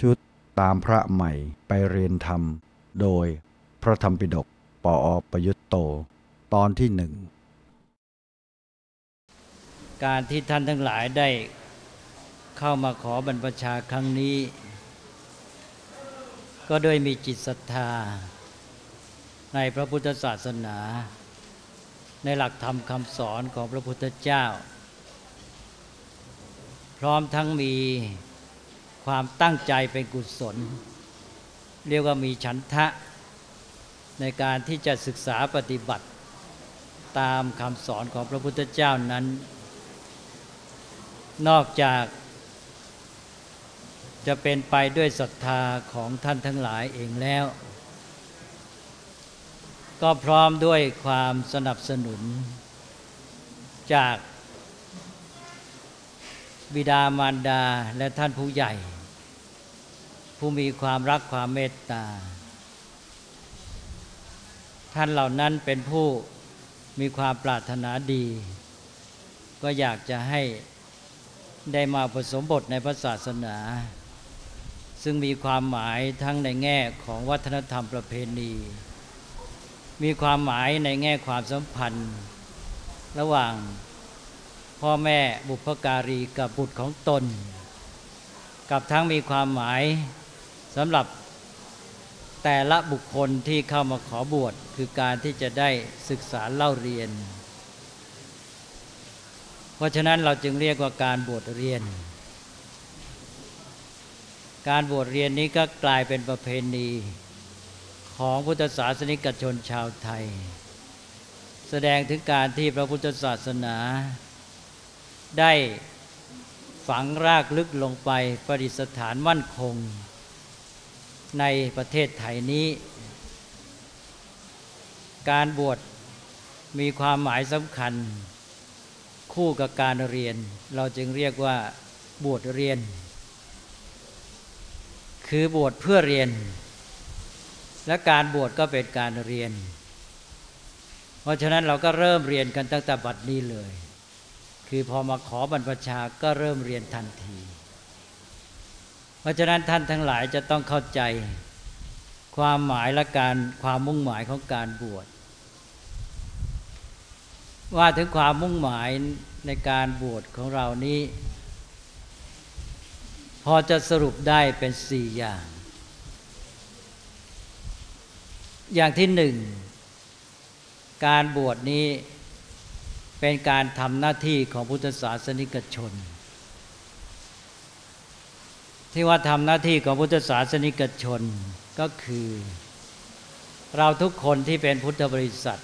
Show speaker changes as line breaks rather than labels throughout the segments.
ชุดตามพระใหม่ไปเรียนธรรม โดยพระธรรมปิฎกปออประยุตโต ตอนที่หนึ่ง
การที่ท่านทั้งหลายได้เข้ามาขอบรรพชาครั้งนี้ ก็ด้วยมีจิตศรัทธา ในพระพุทธศาสนา ในหลักธรรมคำสอนของพระพุทธเจ้า พร้อมทั้งมี ความตั้งใจเป็นกุศล เรียกว่ามีฉันทะ ในการที่จะศึกษาปฏิบัติตามคำสอนของพระพุทธเจ้านั้น นอกจากจะเป็นไปด้วยศรัทธาของท่านทั้งหลายเองแล้ว ก็พร้อมด้วยความสนับสนุน จาก บิดามารดาและท่านผู้ใหญ่ ผู้มีความรักความเมตตา ท่านเหล่านั้นเป็นผู้มีความปรารถนาดี ก็อยากจะให้ได้มาผสมบทในพระศาสนา ซึ่งมีความหมายทั้งในแง่ของวัฒนธรรมประเพณี มีความหมายในแง่ความสัมพันธ์ ระหว่าง พ่อแม่บุพการีกับบุตรของตน กับทั้งมีความหมายสำหรับแต่ละบุคคลที่เข้ามาขอบวชคือการที่จะได้ศึกษาเล่าเรียน เพราะฉะนั้นเราจึงเรียกว่าการบวชเรียน การบวชเรียนนี้ก็กลายเป็นประเพณีของพุทธศาสนิกชนชาวไทย แสดงถึงการที่พระพุทธศาสนา ได้ฝังรากลึกลงไปประดิษฐานมั่นคง ในประเทศไทยนี้ การบวชมีความหมายสำคัญ คู่กับการเรียน เราจึงเรียกว่าบวชเรียน คือบวชเพื่อเรียน และการบวชก็เป็นการเรียน เพราะฉะนั้นเราก็เริ่มเรียนกันตั้งแต่บัดนี้เลย คือพอมาขอบรรพชาก็เริ่มเรียนทันที เพราะฉะนั้นท่านทั้งหลายจะต้องเข้าใจความหมายและการความมุ่งหมายของการบวช ว่าถึงความมุ่งหมายในการบวชของเรานี้ พอจะสรุปได้เป็นสี่อย่าง อย่างที่หนึ่ง การบวชนี้ เป็นการทำหน้าที่ของพุทธศาสนิกชน ที่ว่าทำหน้าที่ของพุทธศาสนิกชนก็คือ เราทุกคนที่เป็นพุทธบริษัท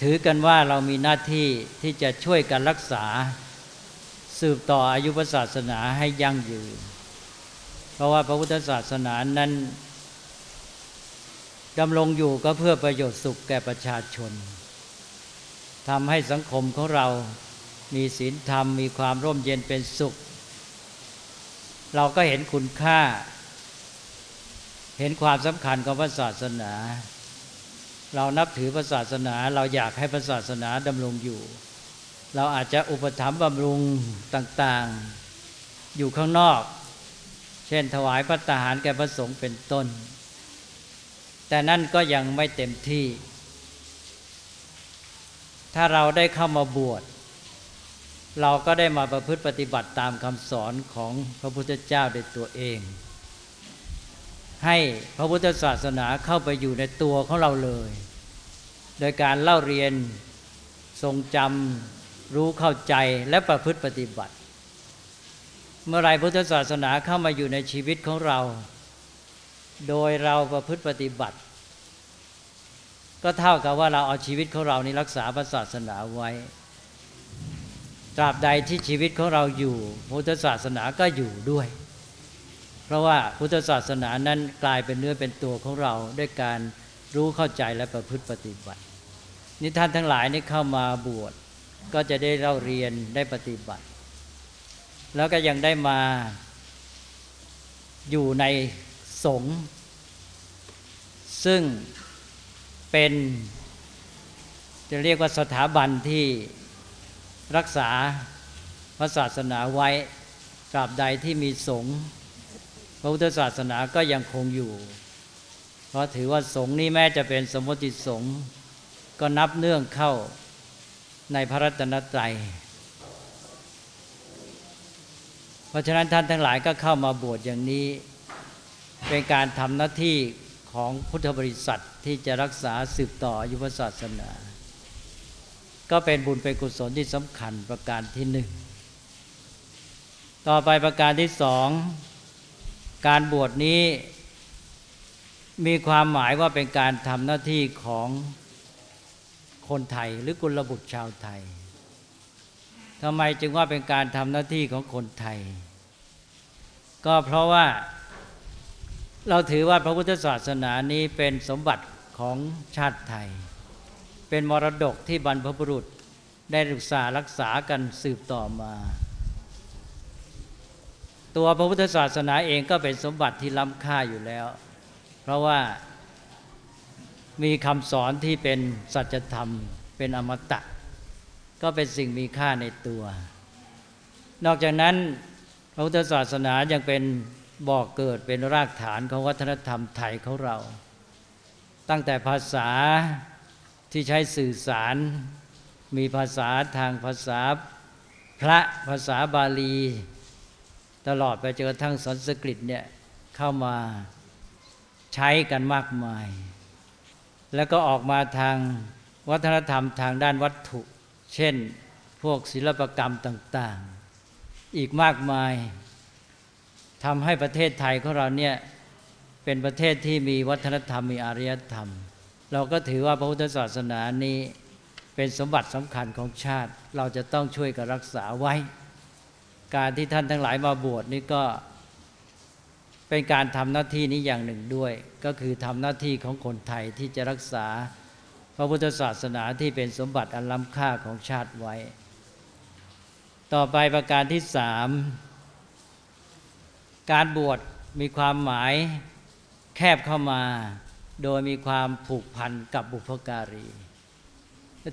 ถือกันว่าเรามีหน้าที่ที่จะช่วยกันรักษา สืบต่ออายุพระศาสนาให้ยั่งยืน เพราะว่าพระพุทธศาสนานั้นดำรงอยู่ก็เพื่อประโยชน์สุขแก่ประชาชน ทำให้สังคมของเรามีศีลธรรม มีความร่มเย็นเป็นสุข เราก็เห็นคุณค่า เห็นความสำคัญของพระศาสนา เรานับถือพระศาสนา เราอยากให้พระศาสนาดำรงอยู่ เราอาจจะอุปถัมภ์บำรุงต่างๆ อยู่ข้างนอก เช่นถวายพระตาหารแก่พระสงฆ์เป็นต้น แต่นั่นก็ยังไม่เต็มที่ ถ้าเราได้เข้ามาบวช เราก็ได้มาประพฤติปฏิบัติตามคำสอนของพระพุทธเจ้าด้วยตัวเอง ให้พระพุทธศาสนาเข้าไปอยู่ในตัวของเราเลย โดยการเล่าเรียนทรงจำรู้เข้าใจและประพฤติปฏิบัติ เมื่อไรพุทธศาสนาเข้ามาอยู่ในชีวิตของเรา โดยเราประพฤติปฏิบัติ ก็เท่ากับว่าเราเอาชีวิตของเรานี้รักษาพระศาสนาไว้ ตราบใดที่ชีวิตของเราอยู่พุทธศาสนาก็อยู่ด้วย เพราะว่าพุทธศาสนานั้นกลายเป็นเนื้อเป็นตัวของเราด้วยการรู้เข้าใจและประพฤติปฏิบัตินิท่านทั้งหลายนี่เข้ามาบวชก็จะได้เล่าเรียนได้ปฏิบัติ แล้วก็ยังได้มาอยู่ในสงฆ์ซึ่ง เป็น จะเรียกว่าสถาบันที่รักษาพระศาสนาไว้ตราบใดที่มีสงฆ์พระพุทธศาสนาก็ยังคงอยู่ เพราะถือว่าสงฆ์นี้แม้จะเป็นสมมติสงฆ์ก็นับเนื่องเข้าในพระรัตนตรัย เพราะฉะนั้นท่านทั้งหลายก็เข้ามาบวชอย่างนี้ เป็นการทำหน้าที่ ของพุทธบริษัทที่จะรักษาสืบต่อยุพศาสนา ก็เป็นบุญเป็นกุศลที่สำคัญประการที่หนึ่งต่อไปประการที่สองการบวชนี้มีความหมายว่าเป็นการทำหน้าที่ของคนไทยหรือกุลบุตรชาวไทยทำไมจึงว่าเป็นการทำหน้าที่ของคนไทย ก็เพราะว่า เราถือว่าพระพุทธศาสนานี้เป็นสมบัติของชาติไทย เป็นมรดกที่บรรพบุรุษได้ศึกษารักษากันสืบต่อมา ตัวพระพุทธศาสนาเองก็เป็นสมบัติที่ล้ำค่าอยู่แล้ว เพราะว่ามีคำสอนที่เป็นสัจธรรม เป็นอมตะ ก็เป็นสิ่งมีค่าในตัว นอกจากนั้นพระพุทธศาสนายังเป็น บ่อกเกิดเป็นรากฐานของวัฒนธรรมไทยของเรา ตั้งแต่ภาษาที่ใช้สื่อสาร มีภาษาทางภาษาพระภาษาบาลี ตลอดไปจนกระทั่งสันสกฤตเนี่ยเข้ามาใช้กันมากมาย แล้วก็ออกมาทางวัฒนธรรมทางด้านวัตถุ เช่นพวกศิลปกรรมต่าง ๆ อีกมากมาย ทำให้ประเทศไทยของเราเนี่ยเป็นประเทศที่มีวัฒนธรรมมีอารยธรรม เราก็ถือว่าพระพุทธศาสนานี้เป็นสมบัติสำคัญของชาติ เราจะต้องช่วยกันรักษาไว้ การที่ท่านทั้งหลายมาบวชนี่ก็เป็นการทำหน้าที่นี้อย่างหนึ่งด้วย ก็คือทำหน้าที่ของคนไทยที่จะรักษาพระพุทธศาสนาที่เป็นสมบัติอันล้ำค่าของชาติไว้ ต่อไปประการที่สาม การบวชมีความหมายแคบเข้ามา โดยมีความผูกพันกับบุพการี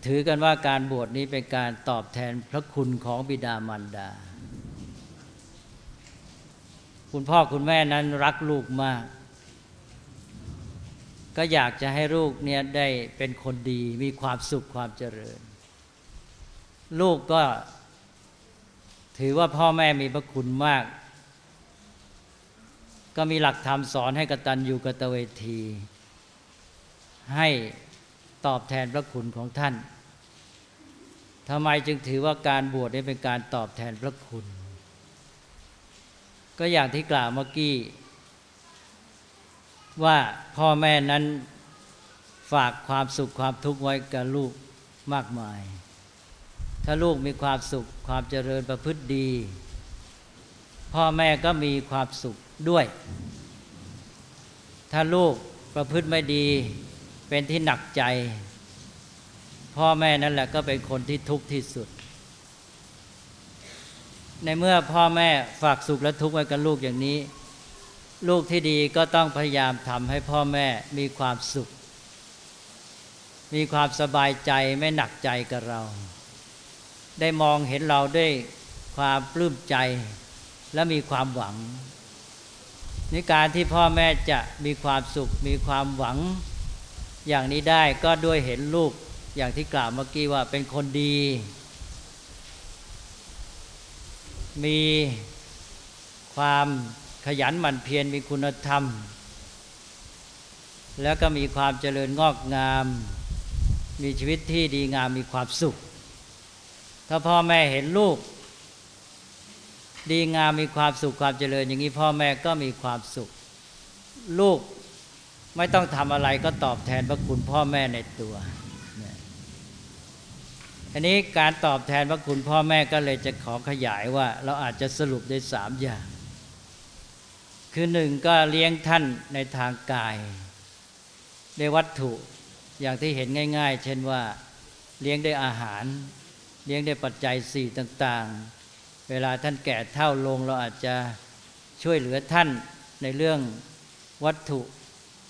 ถือกันว่าการบวชนี้เป็นการตอบแทนพระคุณของบิดามารดา คุณพ่อคุณแม่นั้นรักลูกมาก ก็อยากจะให้ลูกเนี่ยได้เป็นคนดีมีความสุขความเจริญ ลูกก็ถือว่าพ่อแม่มีพระคุณมาก ก็มีหลักธรรมสอนให้กตัญญูกตเวที ให้ตอบแทนพระคุณของท่านทำไมจึงถือว่าการบวชนี้เป็นการตอบแทนพระคุณ ก็อย่างที่กล่าวเมื่อกี้ ว่าพ่อแม่นั้นฝากความสุขความทุกข์ไว้กับลูกมากมาย ถ้าลูกมีความสุขความเจริญประพฤติดี พ่อแม่ก็มีความสุข ด้วย ถ้าลูกประพฤติไม่ดี เป็นที่หนักใจ พ่อแม่นั่นแหละก็เป็นคนที่ทุกข์ที่สุด ในเมื่อพ่อแม่ฝากสุขและทุกข์ไว้กับลูกอย่างนี้ ลูกที่ดีก็ต้องพยายามทำให้พ่อแม่มีความสุข มีความสบายใจไม่หนักใจกับเรา ได้มองเห็นเราด้วยความปลื้มใจและมีความหวัง นี่การที่พ่อแม่จะมีความสุข มีความหวังอย่างนี้ได้ก็ด้วยเห็นลูกอย่างที่กล่าวเมื่อกี้ว่าเป็นคนดี มีความขยันหมั่นเพียรมีคุณธรรม แล้วก็มีความเจริญงอกงาม มีชีวิตที่ดีงามมีความสุข ถ้าพ่อแม่เห็นลูก ดีงามมีความสุขความเจริญ อย่างนี้พ่อแม่ก็มีความสุข ลูกไม่ต้องทำอะไรก็ตอบแทนพระคุณพ่อแม่ในตัวอันนี้การตอบแทนพระคุณพ่อแม่ก็เลยจะขอขยายว่า เราอาจจะสรุปได้สามอย่าง คือหนึ่งก็เลี้ยงท่านในทางกายในวัตถุอย่างที่เห็นง่าย ๆ เช่นว่าเลี้ยงได้อาหาร เลี้ยงได้ปัจจัยสี่ต่าง ๆ เวลาท่านแก่เท่าลงเราอาจจะช่วยเหลือท่านในเรื่องวัตถุ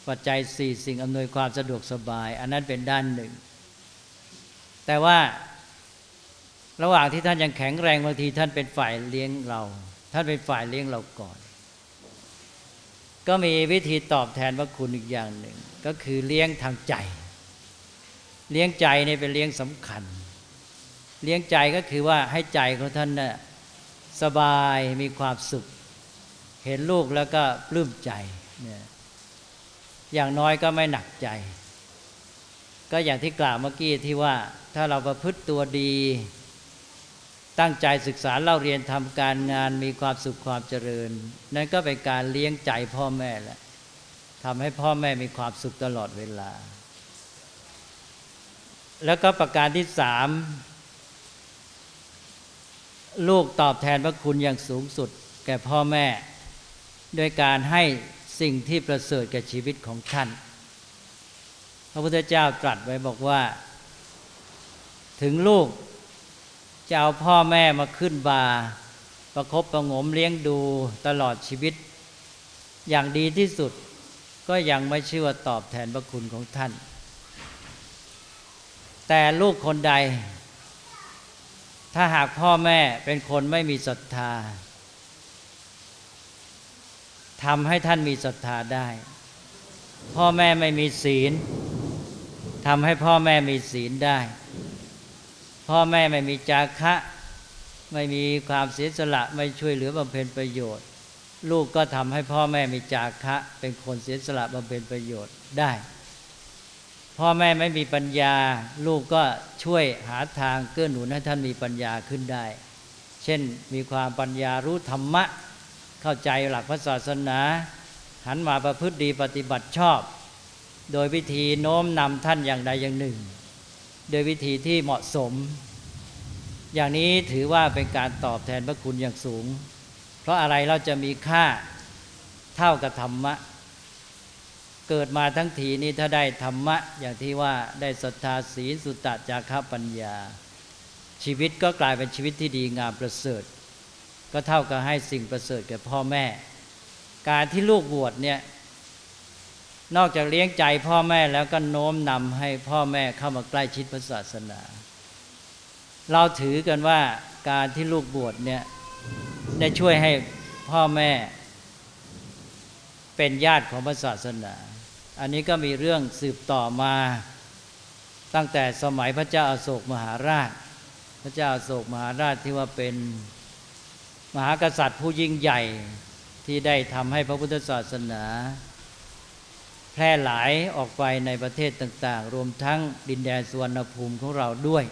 ปัจจัยสี่สิ่งอำนวยความสะดวกสบาย อันนั้นเป็นด้านหนึ่ง แต่ว่าระหว่างที่ท่านยังแข็งแรงบางทีท่านเป็นฝ่ายเลี้ยงเรา ท่านเป็นฝ่ายเลี้ยงเราก่อน ก็มีวิธีตอบแทนพระคุณอีกอย่างหนึ่ง ก็คือเลี้ยงทางใจ เลี้ยงใจนี่เป็นเลี้ยงสำคัญ เลี้ยงใจก็คือว่าให้ใจของท่านน่ะ สบายมีความสุข เห็นลูกแล้วก็ปลื้มใจเนี่ยอย่างน้อยก็ไม่หนักใจ ก็อย่างที่กล่าวเมื่อกี้ที่ว่าถ้าเราประพฤติตัวดี ตั้งใจศึกษาเล่าเรียนทำการงานมีความสุขความเจริญ นั่นก็เป็นการเลี้ยงใจพ่อแม่แหละทำให้พ่อแม่มีความสุขตลอดเวลา แล้วก็ประการที่สาม ลูกตอบแทนพระคุณอย่างสูงสุด แก่พ่อแม่ โดยการให้สิ่งที่ประเสริฐแก่ชีวิตของท่าน พระพุทธเจ้าตรัสไว้บอกว่า ถึงลูกจะเอาพ่อแม่มาขึ้นบา ประคบประงมเลี้ยงดูตลอดชีวิต อย่างดีที่สุดก็ยังไม่ชื่อว่าตอบแทนพระคุณของท่าน แต่ลูกคนใด ถ้าหากพ่อแม่เป็นคนไม่มีศรัทธาทำให้ท่านมีศรัทธาได้ พ่อแม่ไม่มีศีลทำให้พ่อแม่มีศีลได้ พ่อแม่ไม่มีจาคะ ไม่มีความเสียสละไม่ช่วยเหลือบำเพ็ญประโยชน์ ลูกก็ทำให้พ่อแม่มีจาคะ เป็นคนเสียสละบำเพ็ญประโยชน์ได้ พ่อแม่ไม่มีปัญญา ลูกก็ช่วยหาทางเกื้อหนุนให้ท่านมีปัญญาขึ้นได้ เช่นมีความปัญญารู้ธรรมะ เข้าใจหลักพระศาสนา หันมาประพฤติดีปฏิบัติชอบ โดยวิธีโน้มนำท่านอย่างใดอย่างหนึ่ง โดยวิธีที่เหมาะสม อย่างนี้ถือว่าเป็นการตอบแทนพระคุณอย่างสูง เพราะอะไรเราจะมีค่าเท่ากับธรรมะ เกิดมาทั้งทีนี้ถ้าได้ธรรมะ อย่างที่ว่าได้ศรัทธาศีลสุตตะจาระปัญญา ชีวิตก็กลายเป็นชีวิตที่ดีงามประเสริฐ ก็เท่ากับให้สิ่งประเสริฐแก่พ่อแม่ การที่ลูกบวชเนี่ยนอกจากเลี้ยงใจพ่อแม่แล้วก็โน้มนำให้พ่อแม่เข้ามาใกล้ชิดพระศาสนา เราถือกันว่าการที่ลูกบวชเนี่ยได้ช่วยให้พ่อแม่เป็นญาติของพระศาสนา อันนี้ก็มีเรื่องสืบต่อมา ตั้งแต่สมัยพระเจ้าอาโศกมหาราช พระเจ้าอาโศกมหาราชที่ว่าเป็นมหากษัตริย์ผู้ยิ่งใหญ่ที่ได้ทำให้พระพุทธศาสนา แพร่หลายออกไปในประเทศต่างๆ รวมทั้งดินแดนสวนภูมิของเราด้วย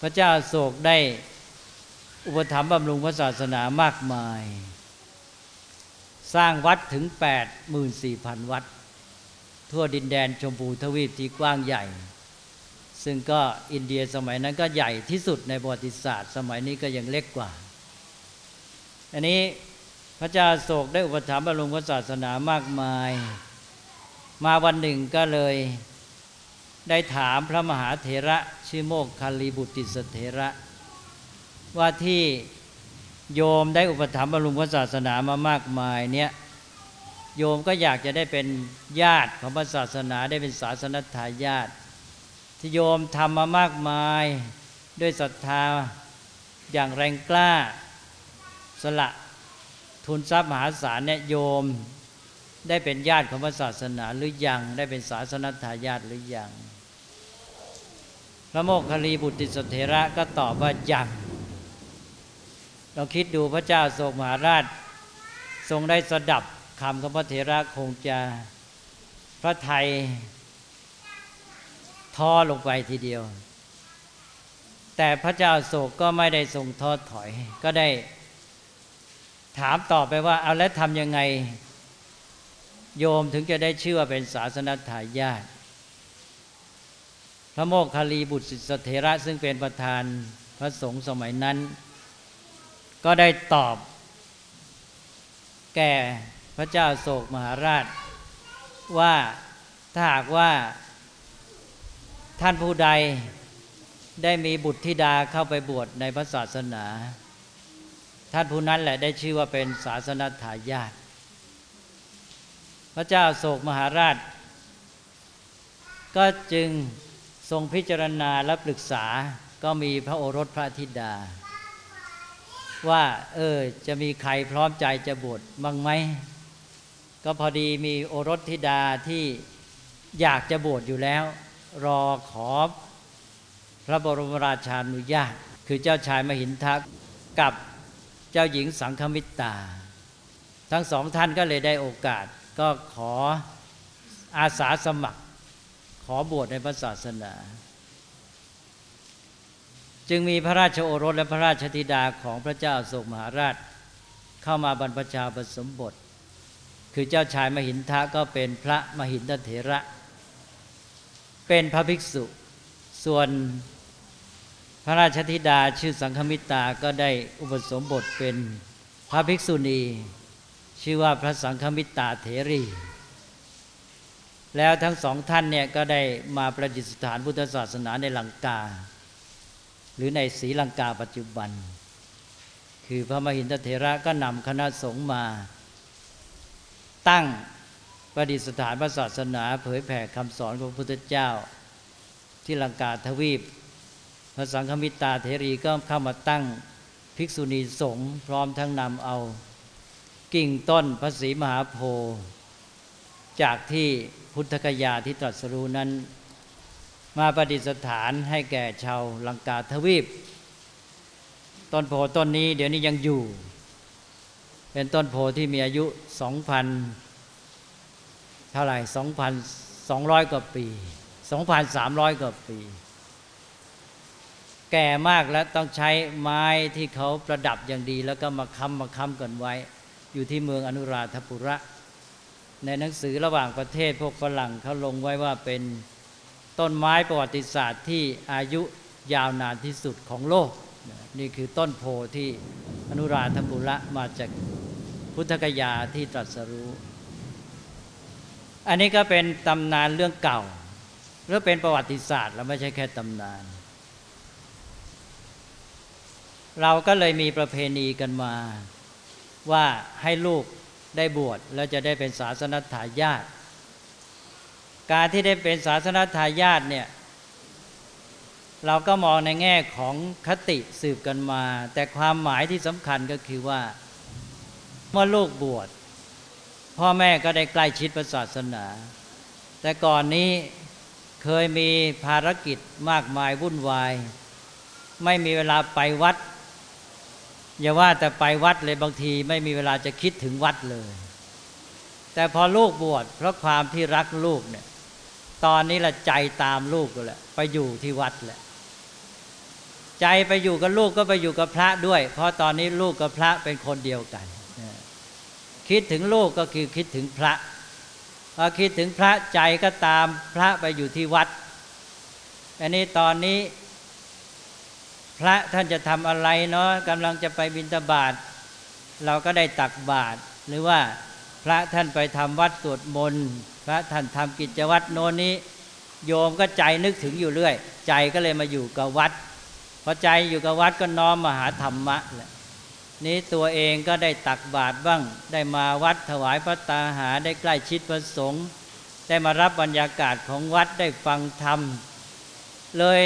พระเจ้าโศกได้อุปถัมภ์บำรุงพระศาสนามากมาย สร้างวัดถึง 84,000 วัด ทั่วดินแดนชมพูทวีปที่กว้างใหญ่ ซึ่งก็อินเดียสมัยนั้นก็ใหญ่ที่สุดในประวัติศาสตร์ สมัยนี้ก็ยังเล็กกว่า อันนี้พระเจ้าโศกได้อุปถัมภ์บรมพระศาสนามากมาย มาวันหนึ่งก็เลยได้ถามพระมหาเถระชื่อโมกคาลีบุติสเถระ ว่าที่โยมได้อุปถัมภ์บรมพระศาสนามามากมายเนี่ย โยมก็อยากจะได้เป็นญาติของพระศาสนาได้เป็นศาสนทายาทที่โยมทำมามากมายด้วยศรัทธาอย่างแรงกล้า สละทุนทรัพย์มหาศาลเนี่ยโยมได้เป็นญาติของพระศาสนาหรือยัง ได้เป็นศาสนทายาทหรือยัง พระโมคคัลลีบุตริสเถระก็ตอบว่ายังเราคิดดูพระเจ้าโศกมหาราช ทรงได้สดับ คำของพระเถระคงจะพระไทยท้อลงไปทีเดียว แต่พระเจ้าโศกก็ไม่ได้ทรงท้อถอย ก็ได้ถามต่อไปว่า เอาแล้วทำยังไง โยมถึงจะได้ชื่อว่าเป็นศาสนทายาทพระโมคคัลลีบุตรสิสเถระซึ่งเป็นประธานพระสงฆ์สมัยนั้น ก็ได้ตอบแก่ ระเจ้าโศกมหาราช ว่าถ้าหากว่าท่านผู้ใดได้มีบุตรธิดาเข้าไปบวชในพระศาสนา ท่านผู้นั้นแหละได้ชื่อว่าเป็นศาสนทายาทพระเจ้าโศกมหาราช ก็จึงทรงพิจารณาและปรึกษาก็มีพระโอรสพระธิดา ว่า เออ จะมีใครพร้อมใจจะบวชบ้างไหม ก็พอดีมีโอรสธิดาที่อยากจะบวชอยู่แล้ว รอขอพระบรมราชานุญาต คือเจ้าชายมหินทะกับเจ้าหญิงสังคมิตา ทั้งสองท่านก็เลยได้โอกาส ก็ขออาสาสมัคร ขอบวชในพระศาสนา จึงมีพระราชโอรสและพระราชธิดาของพระเจ้าโศกมหาราช เข้ามาบรรพชาผสมบท คือเจ้าชายมหินทะก็เป็นพระมหินทเถระ เป็นพระภิกษุ ส่วนพระราชธิดาชื่อสังฆมิตาก็ได้อุปสมบทเป็นพระภิกษุณี ชื่อว่าพระสังฆมิตาเถรี แล้วทั้งสองท่านเนี่ยก็ได้มาประดิษฐานพุทธศาสนาในลังกา หรือในศรีลังกาปัจจุบัน คือพระมหินทเถระก็นำคณะสงฆ์มา ตั้งประดิษฐานพระศาสนา เผยแผ่คำสอนของพระพุทธเจ้า ที่ลังกาทวีป พระสังฆมิตาเถรีก็เข้ามาตั้งภิกษุณีสงฆ์พร้อมทั้งนำเอา กิ่งต้นพระศรีมหาโพธิ์จากที่พุทธกยาที่ตรัสรู้นั้น มาประดิษฐานให้แก่ชาวลังกาทวีป ต้นโพต้นนี้เดี๋ยวนี้ยังอยู่ เป็นต้นโพที่มีอายุ 2,000 เท่าไหร่2,200 กว่าปี 2,300 กว่าปี แก่มากแล้วต้องใช้ไม้ที่เขาประดับอย่างดี แล้วก็มาค้ำมาค้ำกันไว้ อยู่ที่เมืองอนุราธปุระ ในหนังสือระหว่างประเทศพวกฝรั่งเขาลงไว้ว่าเป็นต้นไม้ประวัติศาสตร์ที่อายุยาวนานที่สุดของโลก นี่คือต้นโพที่อนุราธปุระมาจาก พุทธกยาที่ตรัสรู้ อันนี้ก็เป็นตำนานเรื่องเก่าหรือเป็นประวัติศาสตร์แล้วไม่ใช่แค่ตำนาน เราก็เลยมีประเพณีกันมา ว่าให้ลูกได้บวชแล้วจะได้เป็นศาสนทายาทการที่ได้เป็นศาสนทายาทเนี่ยเราก็มองในแง่ของคติสืบกันมา แต่ความหมายที่สำคัญก็คือว่า เมื่อลูกบวชพ่อแม่ก็ได้ใกล้ชิดพระศาสนา แต่ก่อนนี้เคยมีภารกิจมากมายวุ่นวาย ไม่มีเวลาไปวัด อย่าว่าแต่ไปวัดเลยบางทีไม่มีเวลาจะคิดถึงวัดเลย แต่พอลูกบวชเพราะความที่รักลูกเนี่ยตอนนี้ละใจตามลูกก็แหละไปอยู่ที่วัดแหละใจไปอยู่กับลูกก็ไปอยู่กับพระด้วย เพราะตอนนี้ลูกกับพระเป็นคนเดียวกัน คิดถึงลูกก็คือคิดถึงพระพอคิดถึงพระใจก็ตามพระไปอยู่ที่วัด อันนี้ตอนนี้ พระท่านจะทำอะไรเนาะกำลังจะไปบิณฑบาตเราก็ได้ตักบาตรหรือว่าพระท่านไปทำวัดสวดมนต์พระท่านทำกิจวัตรโน้นนี้ โยมก็ใจนึกถึงอยู่เรื่อย ใจก็เลยมาอยู่กับวัดพอใจอยู่กับวัดก็น้อมมาหาธรรมะแหละ นี้ตัวเองก็ได้ตักบาตรบ้าง ได้มาวัดถวายพระตาหาได้ใกล้ชิดพระสงฆ์ได้มารับบรรยากาศของวัดได้ฟังธรรม เลย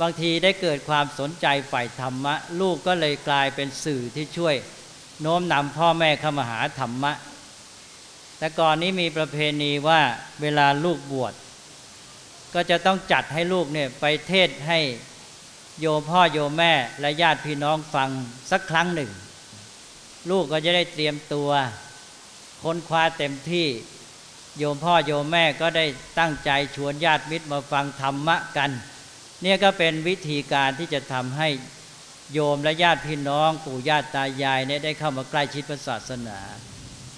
บางทีได้เกิดความสนใจฝ่ายธรรมะ ลูกก็เลยกลายเป็นสื่อที่ช่วย โน้มนำพ่อแม่เข้ามาหาธรรมะ แต่ก่อนนี้มีประเพณีว่าเวลาลูกบวชก็จะต้องจัดให้ลูกเนี่ยไปเทศให้ โยมพ่อโยมแม่และญาติพี่น้องฟังสักครั้งหนึ่ง ลูกก็จะได้เตรียมตัว ค้นคว้าเต็มที่โยมพ่อโยมแม่ก็ได้ตั้งใจชวนญาติมิตรมาฟังธรรมะกัน เนี่ยก็เป็นวิธีการที่จะทำให้โยมและญาติพี่น้องปู่ญาติตายายเนี่ยได้เข้ามาใกล้ชิดพระศาสนา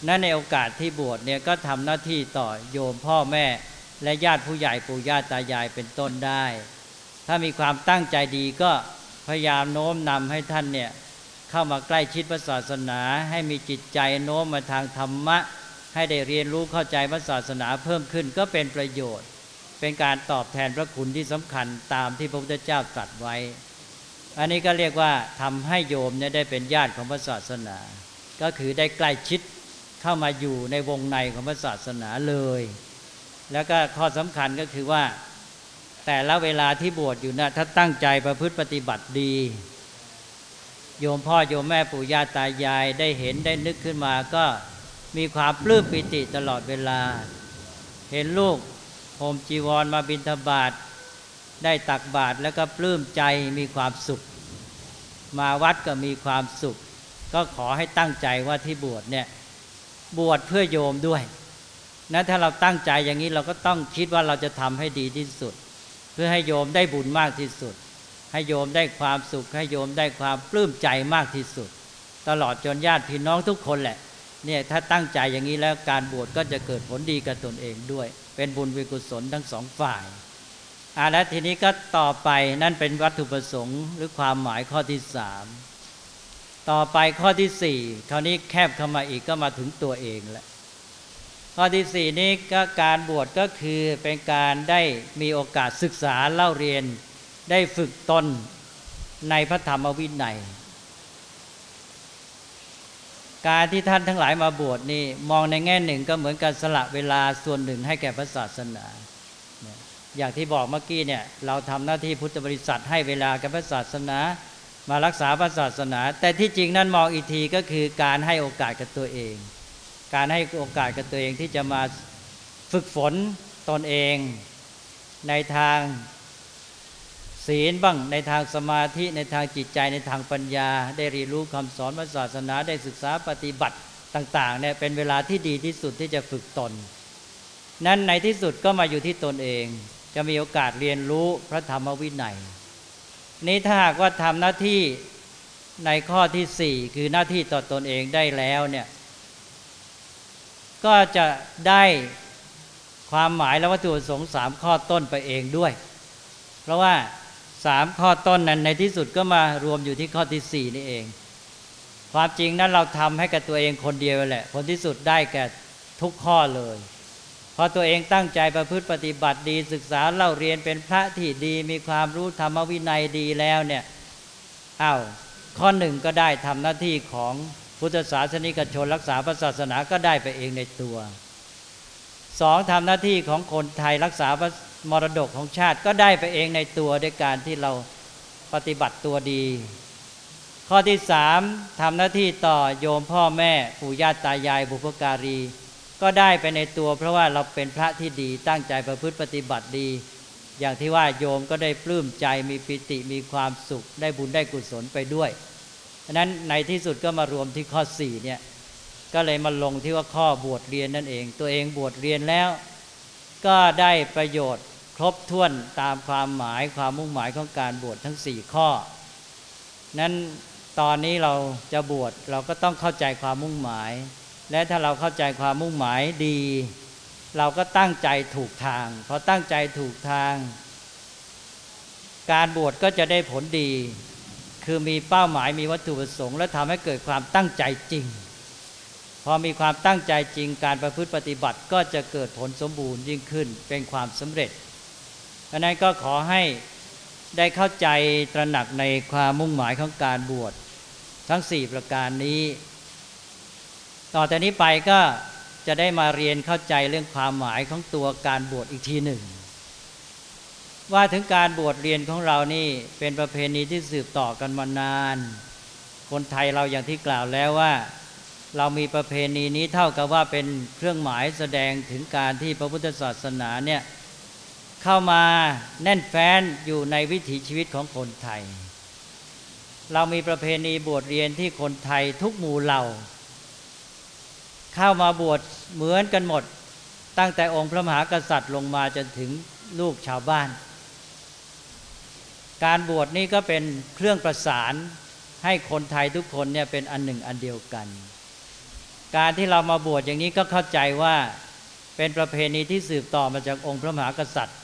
นั่นในโอกาสที่บวชเนี่ยก็ทำหน้าที่ต่อโยมพ่อแม่และญาติผู้ใหญ่ปู่ญาติตายายเป็นต้นได้ ถ้ามีความตั้งใจดีก็พยายามโน้มนำให้ท่านเนี่ยเข้ามาใกล้ชิดพระศาสนา ให้มีจิตใจโน้มมาทางธรรมะ ให้ได้เรียนรู้เข้าใจพระศาสนาเพิ่มขึ้นก็เป็นประโยชน์ เป็นการตอบแทนพระคุณที่สำคัญตามที่พระพุทธเจ้าตรัสไว้ อันนี้ก็เรียกว่าทำให้โยมเนี่ยได้เป็นญาติของพระศาสนา ก็คือได้ใกล้ชิดเข้ามาอยู่ในวงในของพระศาสนาเลย แล้วก็ข้อสำคัญก็คือว่า แต่ละเวลาที่บวชอยู่นะถ้าตั้งใจประพฤติปฏิบัติดี โยมพ่อโยมแม่ปู่ย่าตายายได้เห็นได้นึกขึ้นมาก็มีความปลื้มปิติตลอดเวลา เห็นลูกห่มจีวรมาบิณฑบาตได้ตักบาตรแล้วก็ปลื้มใจมีความสุข มาวัดก็มีความสุข ก็ขอให้ตั้งใจว่าที่บวชเนี่ยบวชเพื่อโยมด้วยนั้นถ้าเราตั้งใจอย่างนี้เราก็ต้องคิดว่าเราจะทำให้ดีที่สุด พื่อให้โยมได้บุญมากที่สุด ให้โยมได้ความสุข ให้โยมได้ความปลื้มใจมากที่สุด ตลอดจนญาติพี่น้องทุกคนแหละ เนี่ยถ้าตั้งใจอย่างนี้แล้วการบวชก็จะเกิดผลดีกับตนเองด้วย เป็นบุญวิกุศลทั้งสองฝ่ายอ่าแล้วทีนี้ก็ต่อไปนั่นเป็นวัตถุประสงค์หรือความหมายข้อที่สามต่อไปข้อที่สี่คราวนี้แคบเข้ามาอีกก็มาถึงตัวเองแล้ว ข้อที่สี่นี้ก็การบวชก็คือเป็นการได้มีโอกาสศึกษาเล่าเรียนได้ฝึกตนในพระธรรมวินัย การที่ท่านทั้งหลายมาบวชนี่มองในแง่หนึ่งก็เหมือนกับสละเวลาส่วนหนึ่งให้แก่พระศาสนา อย่างที่บอกเมื่อกี้เนี่ยเราทำหน้าที่พุทธบริษัทให้เวลากับพระศาสนา มารักษาพระศาสนา แต่ที่จริงนั้นมองอีกทีก็คือการให้โอกาสกับตัวเอง การให้โอกาสกับตัวเองที่จะมาฝึกฝนตนเอง ในทางศีลบ้างในทางสมาธิในทางจิตใจในทางปัญญา ได้เรียนรู้คำสอนพระศาสนาได้ศึกษาปฏิบัติต่างๆเนี่ยเป็นเวลาที่ดีที่สุดที่จะฝึกตน นั้นในที่สุดก็มาอยู่ที่ตนเอง จะมีโอกาสเรียนรู้พระธรรมวินัย นี้ถ้าหากว่าทำหน้าที่ในข้อที่สี่คือหน้าที่ต่อตนเองได้แล้วเนี่ย ก็จะได้ความหมายและวัตถุประสงค์สามข้อต้นไปเองด้วย เพราะว่าสามข้อต้นนั้นในที่สุดก็มารวมอยู่ที่ข้อที่สี่นี่เอง ความจริงนั้นเราทำให้กับตัวเองคนเดียวแหละ ผลที่สุดได้แก่ทุกข้อเลยพอตัวเองตั้งใจประพฤติปฏิบัติดี ศึกษาเล่าเรียนเป็นพระที่ดี มีความรู้ธรรมวินัยดีแล้วเนี่ยอ้าวข้อหนึ่งก็ได้ทำหน้าที่ของ พุทธศาสนิกชนรักษาพระศาสนาก็ได้ไปเองในตัวสองทำหน้าที่ของคนไทยรักษาพระมรดกของชาติก็ได้ไปเองในตัวด้วยการที่เราปฏิบัติตัวดี ข้อที่สามทำหน้าที่ต่อโยมพ่อแม่ปู่ย่าตายายบุพการี ก็ได้ไปในตัว เพราะว่าเราเป็นพระที่ดีตั้งใจประพฤติปฏิบัติดี อย่างที่ว่าโยมก็ได้ปลื้มใจมีปิติมีความสุข ได้บุญได้กุศลไปด้วยะนั้นในที่สุดก็มารวมที่ข้อสี่เนี่ยก็เลยมาลงที่ว่าข้อบวชเรียนนั่นเอง ตัวเองบวชเรียนแล้ว ก็ได้ประโยชน์ครบถ้วนตามความหมายความมุ่งหมายของการบวชทั้งสี่ข้อ นั้นตอนนี้เราจะบวชเราก็ต้องเข้าใจความมุ่งหมาย และถ้าเราเข้าใจความมุ่งหมายดี เราก็ตั้งใจถูกทางพอตั้งใจถูกทาง การบวชก็จะได้ผลดี คือมีเป้าหมายมีวัตถุประสงค์ และทำให้เกิดความตั้งใจจริง พอมีความตั้งใจจริง การประพฤติปฏิบัติก็จะเกิดผลสมบูรณ์ยิ่งขึ้นเป็นความสำเร็จเพราะนั้นก็ขอให้ได้เข้าใจตระหนักในความมุ่งหมายของการบวชทั้งสี่ประการนี้ ต่อแต่นี้ไปก็จะได้มาเรียนเข้าใจเรื่องความหมายของตัวการบวชอีกทีหนึ่ง ว่าถึงการบวชเรียนของเรานี่เป็นประเพณีที่สืบต่อกันมานาน คนไทยเราอย่างที่กล่าวแล้วว่า เรามีประเพณีนี้เท่ากับว่าเป็นเครื่องหมายแสดงถึงการที่พระพุทธศาสนาเนี่ยเข้ามาแน่นแฟ้นอยู่ในวิถีชีวิตของคนไทย เรามีประเพณีบวชเรียนที่คนไทยทุกหมู่เหล่า เข้ามาบวชเหมือนกันหมด ตั้งแต่องค์พระมหากษัตริย์ลงมาจนถึงลูกชาวบ้าน การบวชนี้ก็เป็นเครื่องประสานให้คนไทยทุกคนเนี่ยเป็นอันหนึ่งอันเดียวกัน การที่เรามาบวชอย่างนี้ก็เข้าใจว่าเป็นประเพณีที่สืบต่อมาจากองค์พระมหากษัตริย์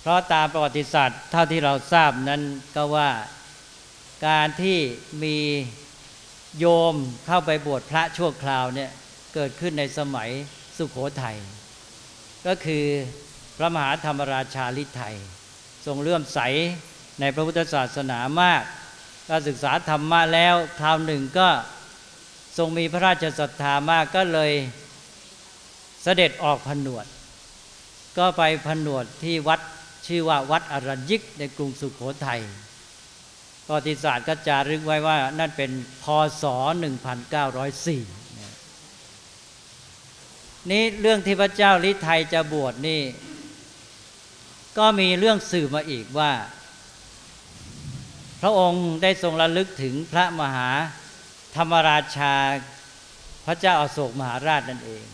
เพราะตามประวัติศาสตร์เท่าที่เราทราบนั้นก็ว่าการที่มีโยมเข้าไปบวชพระชั่วคราวเนี่ยเกิดขึ้นในสมัยสุขโขทัยก็คือพระมหาธรรมราชาลิไทย ทรงเลื่อมใสในพระพุทธศาสนามากก็ศึกษาธรรมะแล้วคราวหนึ่งก็ทรงมีพระราชศรัทธามากก็เลยเสด็จออกผนวด ก็ไปผนวดที่วัดชื่อว่าวัดอรัญยิกในกรุงสุขโขทยัยประวัติศาสตร์ก็จารึกไว้ว่านั่นเป็นพศ 1904 นี่เรื่องที่พระเจ้าลิไทยจะบวชนี่ ก็มีเรื่องสื่อมาอีกว่า พระองค์ได้ทรงระลึกถึงพระมหาธรรมราชาพระเจ้าอาโศกมหาราชนั่นเอง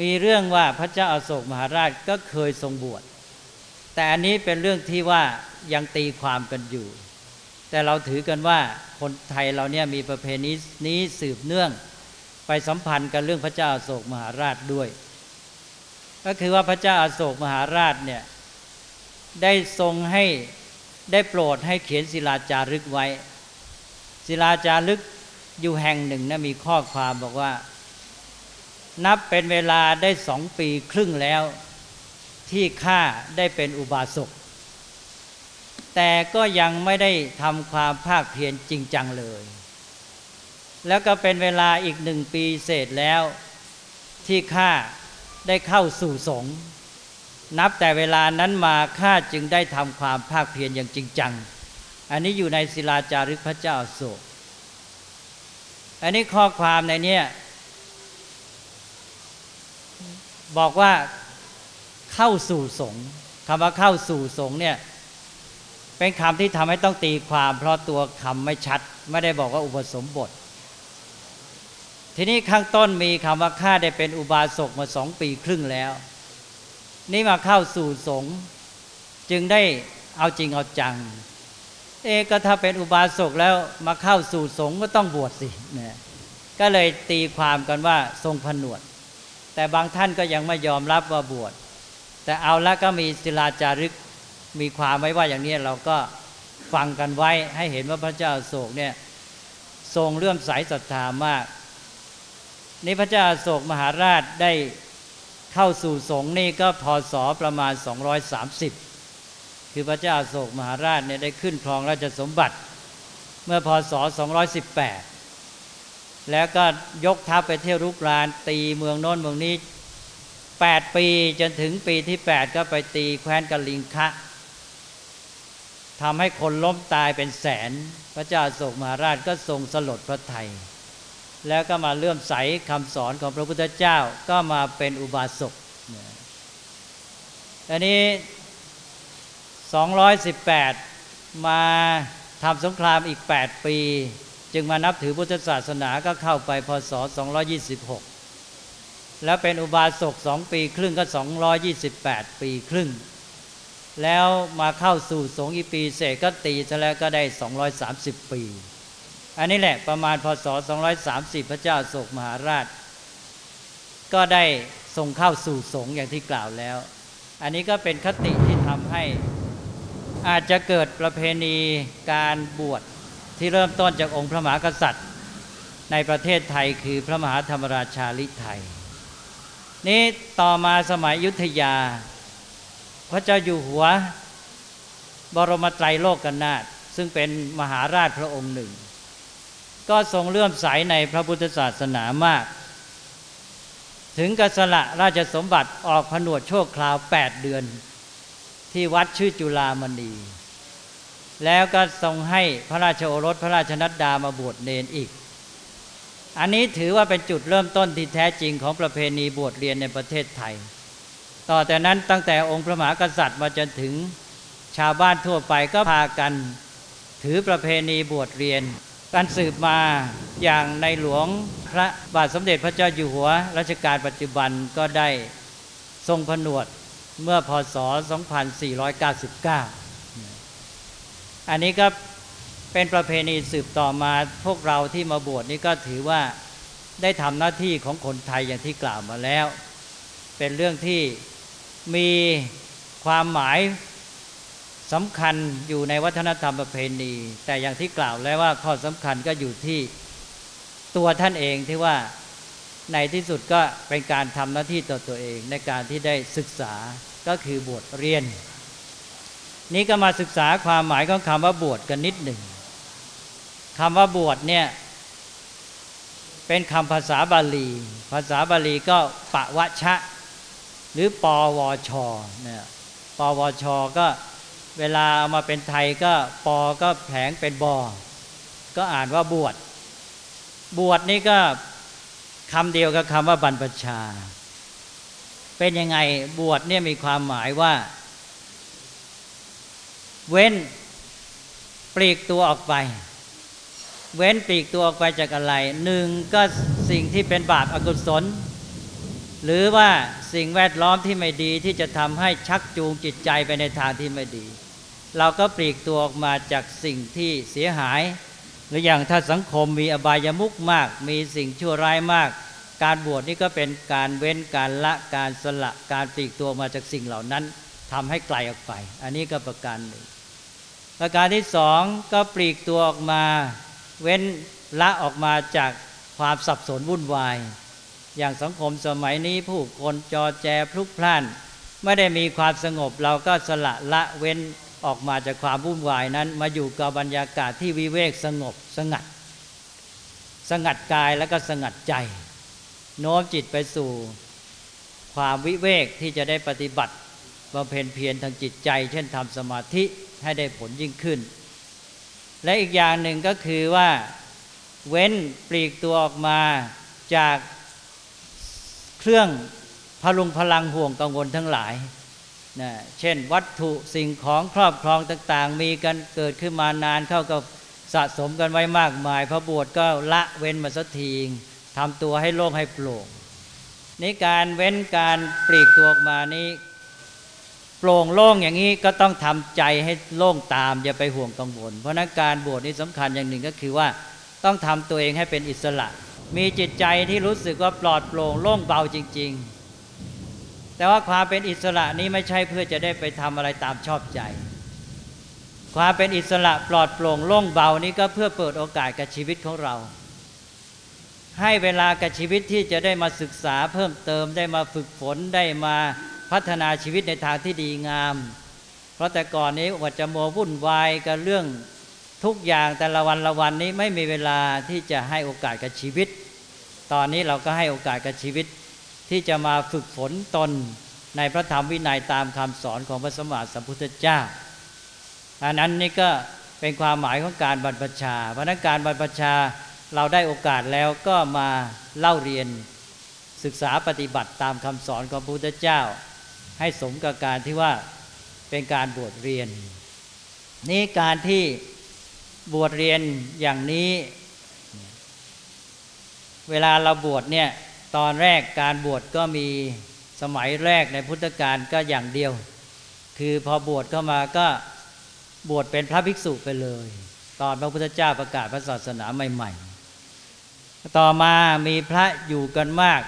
มีเรื่องว่าพระเจ้าอาโศกมหาราชก็เคยทรงบวช แต่อันนี้เป็นเรื่องที่ว่ายังตีความกันอยู่ แต่เราถือกันว่าคนไทยเราเนี่ยมีประเพณีนี้สืบเนื่อง ไปสัมพันธ์กันเรื่องพระเจ้าอาโศกมหาราชด้วย ก็คือว่าพระเจ้าอาโศกมหาราชเนี่ย ได้ทรงให้ได้โปรดให้เขียนศิลาจารึกไว้ ศิลาจารึกอยู่แห่งหนึ่งนะมีข้อความบอกว่า นับเป็นเวลาได้สองปีครึ่งแล้ว ที่ข้าได้เป็นอุบาสกแต่ก็ยังไม่ได้ทำความภาคเพียรจริงจังเลย แล้วก็เป็นเวลาอีกหนึ่งปีเศษแล้ว ที่ข้าได้เข้าสู่สงฆ์ นับแต่เวลานั้นมาข้าจึงได้ทำความภาคเพียรอย่างจริงจัง อันนี้อยู่ในศิลาจารึกพระเจ้าโศก อันนี้ข้อความในเนี้ยบอกว่าเข้าสู่สงฆ์คำว่าเข้าสู่สงฆ์เนี่ยเป็นคำที่ทำให้ต้องตีความ เพราะตัวคำไม่ชัด ไม่ได้บอกว่าอุปสมบท ทีนี้ข้างต้นมีคำว่าข้าได้เป็นอุบาสกมาสองปีครึ่งแล้ว นี่มาเข้าสู่สงฆ์จึงได้เอาจริงเอาจัง เอก็ถ้าเป็นอุบาสกแล้วมาเข้าสู่สงฆ์ก็ต้องบวชสิเนี่ยก็เลยตีความกันว่าทรงผนวด แต่บางท่านก็ยังไม่ยอมรับว่าบวช แต่เอาละก็มีศิลาจารึกมีความไว้ว่าอย่างนี้เราก็ฟังกันไว้ให้เห็นว่าพระเจ้าโศกเนี่ยทรงเลื่อมใสศรัทธามากนี่พระเจ้าโศกมหาราชได้ เข้าสู่สงฆ์นี่ก็พศประมาณ 230 คือพระเจ้าโศกมหาราชเนี่ยได้ขึ้นครองราชสมบัติ เมื่อพศ 218 แล้วก็ยกทัพไปเที่ยวรุกรานตีเมืองโน้นเมืองนี้ 8 ปีจนถึงปีที่ 8 ก็ไปตีแคว้นกลิงคะทำให้คนล้มตายเป็นแสน พระเจ้าโศกมหาราชก็ทรงสลดพระไทย แล้วก็มาเลื่อมใสคำสอนของพระพุทธเจ้าก็มาเป็นอุบาสกอันนี้ 218 มาทำสงครามอีก 8 ปี จึงมานับถือพุทธศาสนาก็เข้าไปพศ 226 แล้วเป็นอุบาสกสองปีครึ่งก็ 228 ปีครึ่ง แล้วมาเข้าสู่สงฆ์อีปีเศษก็ตีซะแล้วก็ได้ 230 ปี อันนี้แหละประมาณพศ 230 พระเจ้าโศกมหาราช ก็ได้ทรงเข้าสู่สงฆ์อย่างที่กล่าวแล้ว อันนี้ก็เป็นคติที่ทำให้อาจจะเกิดประเพณีการบวชที่เริ่มต้นจากองค์พระมหากษัตริย์ ในประเทศไทยคือพระมหาธรรมราชาลิไทย นี้ต่อมาสมัยยุทธยา พระเจ้าอยู่หัว บรมไตรโลกนาถซึ่งเป็นมหาราชพระองค์หนึ่ง ก็ทรงเลื่อมใสในพระพุทธศาสนามาก ถึงกสละราชสมบัติออกผนวดโชคคราว 8 เดือน ที่วัดชื่อจุฬามณี แล้วก็ทรงให้พระราชโอรสพระราชนัดดามาบวชเนนอีก อันนี้ถือว่าเป็นจุดเริ่มต้นที่แท้จริงของประเพณีบวชเรียนในประเทศไทย ต่อแต่นั้นตั้งแต่องค์พระมหากษัตริย์มาจนถึงชาวบ้านทั่วไปก็พากันถือประเพณีบวชเรียน การสืบมาอย่างในหลวงพระบาทสมเด็จพระเจ้าอยู่หัวรัชกาลปัจจุบันก็ได้ทรงผนวดเมื่อพศ 2499 อันนี้ก็เป็นประเพณีสืบต่อมาพวกเราที่มาบวชนี่ก็ถือว่าได้ทำหน้าที่ของคนไทยอย่างที่กล่าวมาแล้ว เป็นเรื่องที่มีความหมาย สำคัญอยู่ในวัฒนธรรมประเพณี แต่อย่างที่กล่าวแล้วว่าข้อสำคัญก็อยู่ที่ตัวท่านเองที่ว่าในที่สุดก็เป็นการทำหน้าที่ต่อตัวเองในการที่ได้ศึกษาก็คือบวชเรียน นี้ก็มาศึกษาความหมายของคำว่าบวชกันนิดหนึ่งคำว่าบวชเนี่ยเป็นคำภาษาบาลี ภาษาบาลีก็ปะวะชะ หรือปวชเนี่ยปวชก็ เวลาเอามาเป็นไทยก็ปอก็แผงเป็นบอก็อ่านว่าบวช บวชนี่ก็คำเดียวกับคำว่าบรรพชา เป็นยังไงบวชเนี่ยมีความหมายว่า เว้นปลีกตัวออกไป เว้นปลีกตัวออกไปจากอะไรหนึ่งก็สิ่งที่เป็นบาปอากุศล หรือว่าสิ่งแวดล้อมที่ไม่ดีที่จะทำให้ชักจูงจิตใจไปในทางที่ไม่ดี เราก็ปลีกตัวออกมาจากสิ่งที่เสียหาย หรืออย่างถ้าสังคมมีอบายมุกมาก มีสิ่งชั่วร้ายมาก การบวชนี่ก็เป็นการเว้นการละการสละการปลีกตัวมาจากสิ่งเหล่านั้นทำให้ไกลออกไป อันนี้ก็ประการหนึ่งประการที่สองก็ปลีกตัวออกมา เว้นละออกมาจากความสับสนวุ่นวาย อย่างสังคมสมัยนี้ผู้คนจอแจพลุกพล่าน ไม่ได้มีความสงบเราก็สละละเว้น ออกมาจากความวุ่นวายนั้น มาอยู่กับบรรยากาศที่วิเวกสงบสงัด สงัดกายแล้วก็สงัดใจ โน้มจิตไปสู่ความวิเวกที่จะได้ปฏิบัติบำเพ็ญเพียรทางจิตใจ เช่นทำสมาธิให้ได้ผลยิ่งขึ้น และอีกอย่างหนึ่งก็คือว่าเว้นปลีกตัวออกมาจากเครื่องพลุงพลังห่วงกังวลทั้งหลาย นะเช่นวัตถุสิ่งของครอบครองต่าง ๆ มีกันเกิดขึ้นมานานเข้าก็สะสมกันไว้มากมายพระบวชก็ละเว้นมาสักทีทำตัวให้โล่งให้โปร่งนี่การเว้นการปลีกตัวออกมานี้โปร่งโล่งอย่างนี้ก็ต้องทำใจให้โล่งตามอย่าไปห่วงกังวล เพราะนั้นการบวชนี่สำคัญอย่างหนึ่งก็คือว่าต้องทำตัวเองให้เป็นอิสระ มีจิตใจที่รู้สึกว่าปลอดโปร่งโล่งเบาจริง ๆ แต่ว่าความเป็นอิสระนี้ไม่ใช่เพื่อจะได้ไปทำอะไรตามชอบใจ ความเป็นอิสระปลอดโปร่งโล่งเบานี้ก็เพื่อเปิดโอกาสกับชีวิตของเรา ให้เวลากับชีวิตที่จะได้มาศึกษาเพิ่มเติมได้มาฝึกฝนได้มาพัฒนาชีวิตในทางที่ดีงาม เพราะแต่ก่อนนี้ว่าจะมัววุ่นวายกับเรื่องทุกอย่างแต่ละวันละวันนี้ไม่มีเวลาที่จะให้โอกาสกับชีวิต ตอนนี้เราก็ให้โอกาสกับชีวิต ที่จะมาฝึกฝนตนในพระธรรมวินัยตามคำสอนของพระสมมาสัมพุทธเจ้าอันนั้นนี่ก็เป็นความหมายของการบรรพชาเพราะนั้นการบรรพชาเราได้โอกาสแล้วก็มาเล่าเรียนศึกษาปฏิบัติตามคำสอนของพระพุทธเจ้า ให้สมกับการที่ว่าเป็นการบวชเรียน นี่การที่บวชเรียนอย่างนี้ เวลาเราบวชเนี่ย ตอนแรกการบวชก็มีสมัยแรกในพุทธกาลก็อย่างเดียว คือพอบวชเข้ามาก็บวชเป็นพระภิกษุไปเลย ตอนพระพุทธเจ้าประกาศพระศาสนาใหม่ ๆ ต่อมามีพระอยู่กันมาก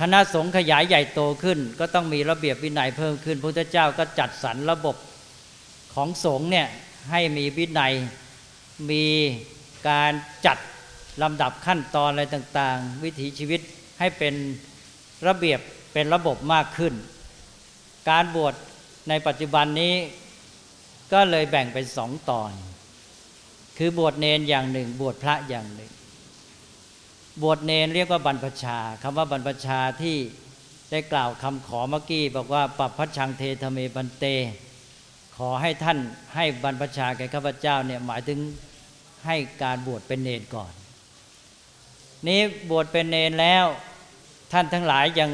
คณะสงฆ์ขยายใหญ่โตขึ้น ก็ต้องมีระเบียบวินัยเพิ่มขึ้น พุทธเจ้าก็จัดสรรระบบของสงฆ์เนี่ยให้มีวินัยมีการจัด ลำดับขั้นตอนอะไรต่างๆ วิถีชีวิตให้เป็นระเบียบเป็นระบบมากขึ้น การบวชในปัจจุบันนี้ก็เลยแบ่งเป็นสองตอน คือบวชเนนอย่างหนึ่ง บวชพระอย่างหนึ่ง บวชเนนเรียกว่าบรรพชาคำว่าบรรพชาที่ได้กล่าวคำขอเมื่อกี้บอกว่าปัปพัชชังเทธเมบันเต ขอให้ท่านให้บรรพชาแก่ข้าพเจ้าเนี่ยหมายถึงให้การบวชเป็นเนนก่อน นี้บวชเป็นเนนแล้วท่านทั้งหลายยัง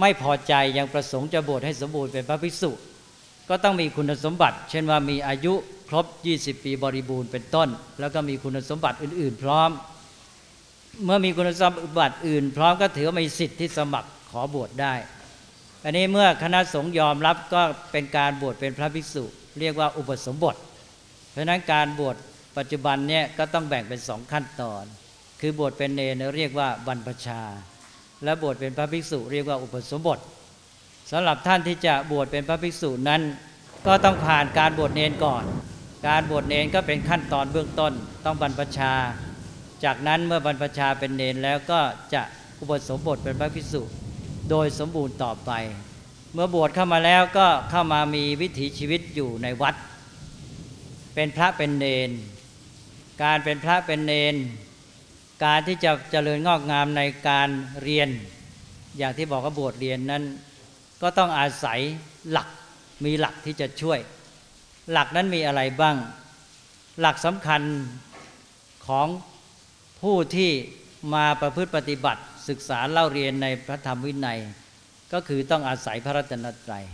ไม่พอใจยังประสงค์จะบวชให้สมบูรณ์เป็นพระภิกษุ ก็ต้องมีคุณสมบัติ เช่นว่ามีอายุครบ 20 ปีบริบูรณ์เป็นต้น แล้วก็มีคุณสมบัติอื่น ๆ พร้อม เมื่อมีคุณสมบัติอื่น พร้อมก็ถือว่ามีสิทธิ์ที่สมัครขอบวชได้ อันนี้เมื่อคณะสงฆ์ยอมรับก็เป็นการบวชเป็นพระภิกษุ เรียกว่าอุปสมบท เพราะฉะนั้นการบวชปัจจุบันเนี่ยก็ต้องแบ่งเป็นสองขั้นตอน คือบวชเป็นเนรเรียกว่าบรรพชา และบวชเป็นพระภิกษุเรียกว่าอุปสมบทสำหรับท่านที่จะบวชเป็นพระภิกษุนั้น ก็ต้องผ่านการบวชเนรก่อน การบวชเนรก็เป็นขั้นตอนเบื้องต้นต้องบรรพชา จากนั้นเมื่อบรรพชาเป็นเนรแล้วก็จะอุปสมบทเป็นพระภิกษุ โดยสมบูรณ์ต่อไป เมื่อบวชเข้ามาแล้วก็เข้ามามีวิถีชีวิตอยู่ในวัด เป็นพระเป็นเนรการเป็นพระเป็นเนร การที่จะเจริญงอกงามในการเรียน อย่างที่บอกว่าบวชเรียนนั้น ก็ต้องอาศัยหลักมีหลักที่จะช่วย หลักนั้นมีอะไรบ้าง หลักสำคัญของผู้ที่มาประพฤติปฏิบัติ ศึกษาเล่าเรียนในพระธรรมวินัย ก็คือต้องอาศัยพระรัตนตรัย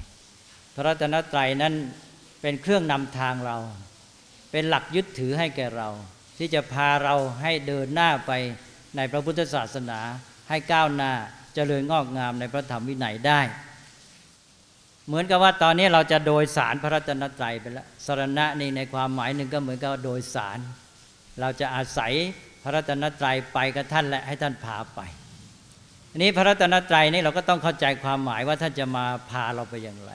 พระรัตนตรัยนั้นเป็นเครื่องนำทางเรา เป็นหลักยึดถือให้แก่เรา ที่จะพาเราให้เดินหน้าไปในพระพุทธศาสนาให้ก้าวหน้าเจริญงอกงามในพระธรรมวินัยได้ เหมือนกับว่าตอนนี้เราจะโดยสารพระรัตนตรัยไปแล้วสรณะนี่ในความหมายหนึ่งก็เหมือนกับโดยสาร เราจะอาศัยพระรัตนตรัยไปกับท่านและให้ท่านพาไปอันนี้พระรัตนตรัยนี่เราก็ต้องเข้าใจความหมายว่าท่านจะมาพาเราไปอย่างไร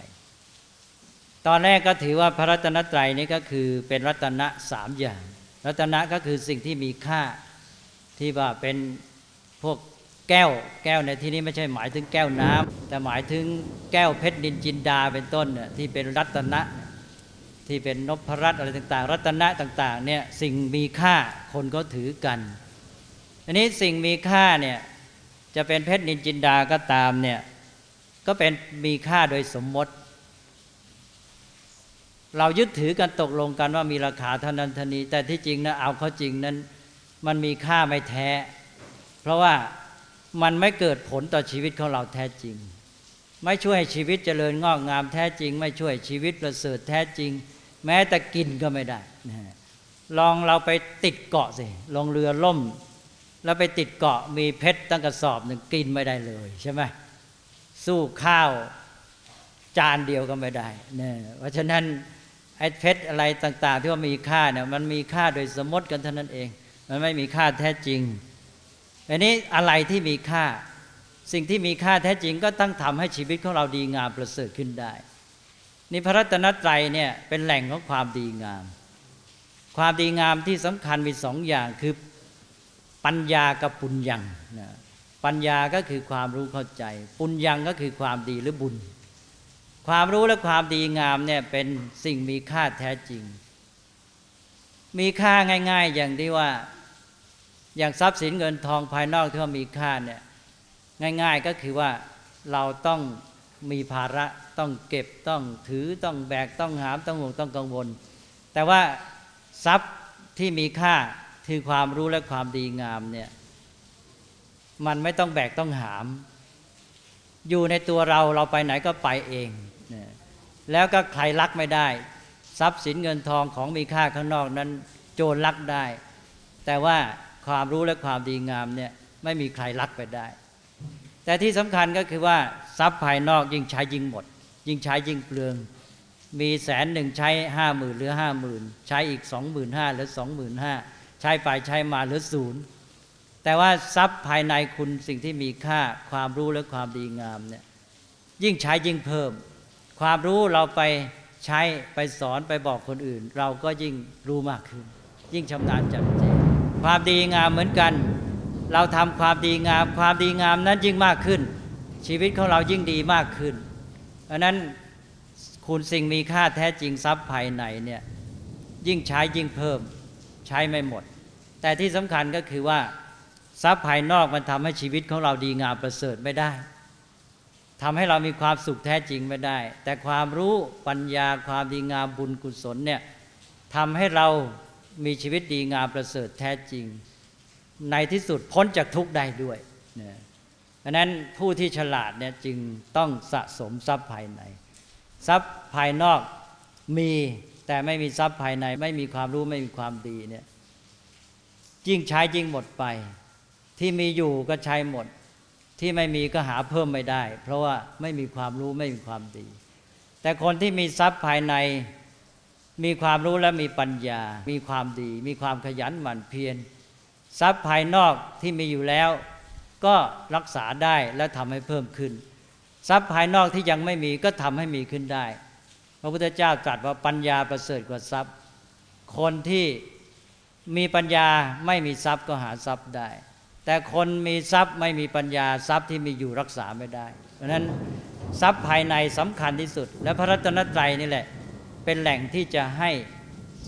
ตอนแรกก็ถือว่าพระรัตนตรัยนี่ก็คือเป็นรัตนะสามอย่าง รัตนะก็คือสิ่งที่มีค่าที่ว่าเป็นพวกแก้ว แก้วในที่นี้ไม่ใช่หมายถึงแก้วน้ำแต่หมายถึงแก้วเพชรนินจินดาเป็นต้นเนี่ยที่เป็นรัตนะที่เป็นนพรัตอะไรต่างๆ รัตนะต่างๆเนี่ยสิ่งมีค่าคนก็ถือกันอันนี้สิ่งมีค่าเนี่ยจะเป็นเพชรนินจินดาก็ตามเนี่ยก็เป็นมีค่าโดยสมมติ เรายึดถือกันตกลงกันว่ามีราคาเท่านั้นเท่านี้ แต่ที่จริงนะเอาเข้าจริงนั้น มันมีค่าไม่แท้ เพราะว่ามันไม่เกิดผลต่อชีวิตของเราแท้จริง ไม่ช่วยให้ชีวิตเจริญงอกงามแท้จริง ไม่ช่วยชีวิตประเสริฐแท้จริง แม้แต่กินก็ไม่ได้นะลองเราไปติดเกาะสิลงเรือล่ม แล้วไปติดเกาะมีเพชรตั้งกระสอบหนึ่งกินไม่ได้เลยใช่ไหมสู้ข้าวจานเดียวก็ไม่ได้เนี่ยเพราะฉะนั้น ไอ้เพชรอะไรต่าง ๆ ที่ว่ามีค่าเนี่ยมันมีค่าโดยสมมติกันเท่านั้นเอง มันไม่มีค่าแท้จริงอันนี้อะไรที่มีค่า สิ่งที่มีค่าแท้จริงก็ต้องทำให้ชีวิตของเราดีงามประเสริฐขึ้นได้นี่พระรัตนตรัยเนี่ยเป็นแหล่งของความดีงาม ความดีงามที่สำคัญมีสองอย่างคือปัญญากับปุญญังนะปัญญาก็คือความรู้เข้าใจ ปุญญังก็คือความดีหรือบุญ ความรู้และความดีงามเนี่ยเป็นสิ่งมีค่าแท้จริง มีค่าง่าย ๆ อย่างที่ว่า อย่างทรัพย์สินเงินทองภายนอกที่ว่ามีค่าเนี่ยง่าย ๆก็คือว่าเราต้องมีภาระต้องเก็บต้องถือต้องแบกต้องหามต้องห่วงต้องกังวล แต่ว่าทรัพย์ที่มีค่าคือความรู้และความดีงามเนี่ยมันไม่ต้องแบกต้องหาม อยู่ในตัวเราเราไปไหนก็ไปเอง แล้วก็ใครลักไม่ได้ ทรัพย์สินเงินทองของมีค่าข้างนอกนั้น โจรลักได้ แต่ว่าความรู้และความดีงามเนี่ยไม่มีใครลักไปได้ แต่ที่สำคัญก็คือว่าทรัพย์ภายนอกยิ่งใช้ยิ่งหมด ยิ่งใช้ยิ่งเปลือง มีแสนหนึ่งใช้ห้าหมื่นหรือห้าหมื่นใช้อีกสองหมื่นห้าหรือสองหมื่นห้าใช้ไปใช้มาหรือศูนย์แต่ว่าทรัพย์ภายในคุณสิ่งที่มีค่าความรู้และความดีงามเนี่ยยิ่งใช้ยิ่งเพิ่ม ความรู้เราไปใช้ไปสอนไปบอกคนอื่น เราก็ยิ่งรู้มากขึ้น ยิ่งชำนาญจัดเจนความดีงามเหมือนกัน เราทำความดีงาม ความดีงามนั้นยิ่งมากขึ้น ชีวิตของเรายิ่งดีมากขึ้นเพราะนั้นคุณสิ่งมีค่าแท้จริงทรัพย์ภายในเนี่ยยิ่งใช้ยิ่งเพิ่มใช้ไม่หมด แต่ที่สำคัญก็คือว่าทรัพย์ภายนอกมันทำให้ชีวิตของเราดีงามประเสริฐไม่ได้ ทำให้เรามีความสุขแท้จริงไม่ได้ แต่ความรู้ปัญญาความดีงามบุญกุศลเนี่ยทำให้เรามีชีวิตดีงามประเสริฐแท้จริง ในที่สุดพ้นจากทุกข์ได้ด้วยนะเพราะนั้นผู้ที่ฉลาดเนี่ยจึงต้องสะสมทรัพย์ภายใน ทรัพย์ภายนอกมีแต่ไม่มีทรัพย์ภายใน ไม่มีความรู้ไม่มีความดีเนี่ยยิ่งใช้ยิ่งหมดไป ที่มีอยู่ก็ใช้หมด ที่ไม่มีก็หาเพิ่มไม่ได้ เพราะว่าไม่มีความรู้ไม่มีความดี แต่คนที่มีทรัพย์ภายในมีความรู้และมีปัญญา มีความดี มีความขยันหมั่นเพียรทรัพย์ภายนอกที่มีอยู่แล้ว ก็รักษาได้และทำให้เพิ่มขึ้น ทรัพย์ภายนอกที่ยังไม่มีก็ทำให้มีขึ้นได้ พระพุทธเจ้าตรัสว่าปัญญาประเสริฐกว่าทรัพย์ คนที่มีปัญญาไม่มีทรัพย์ก็หาทรัพย์ได้ แต่คนมีทรัพย์ไม่มีปัญญาทรัพย์ที่มีอยู่รักษาไม่ได้ เพราะนั้นทรัพย์ภายในสำคัญที่สุด และพระรัตนตรัยนี่แหละ เป็นแหล่งที่จะให้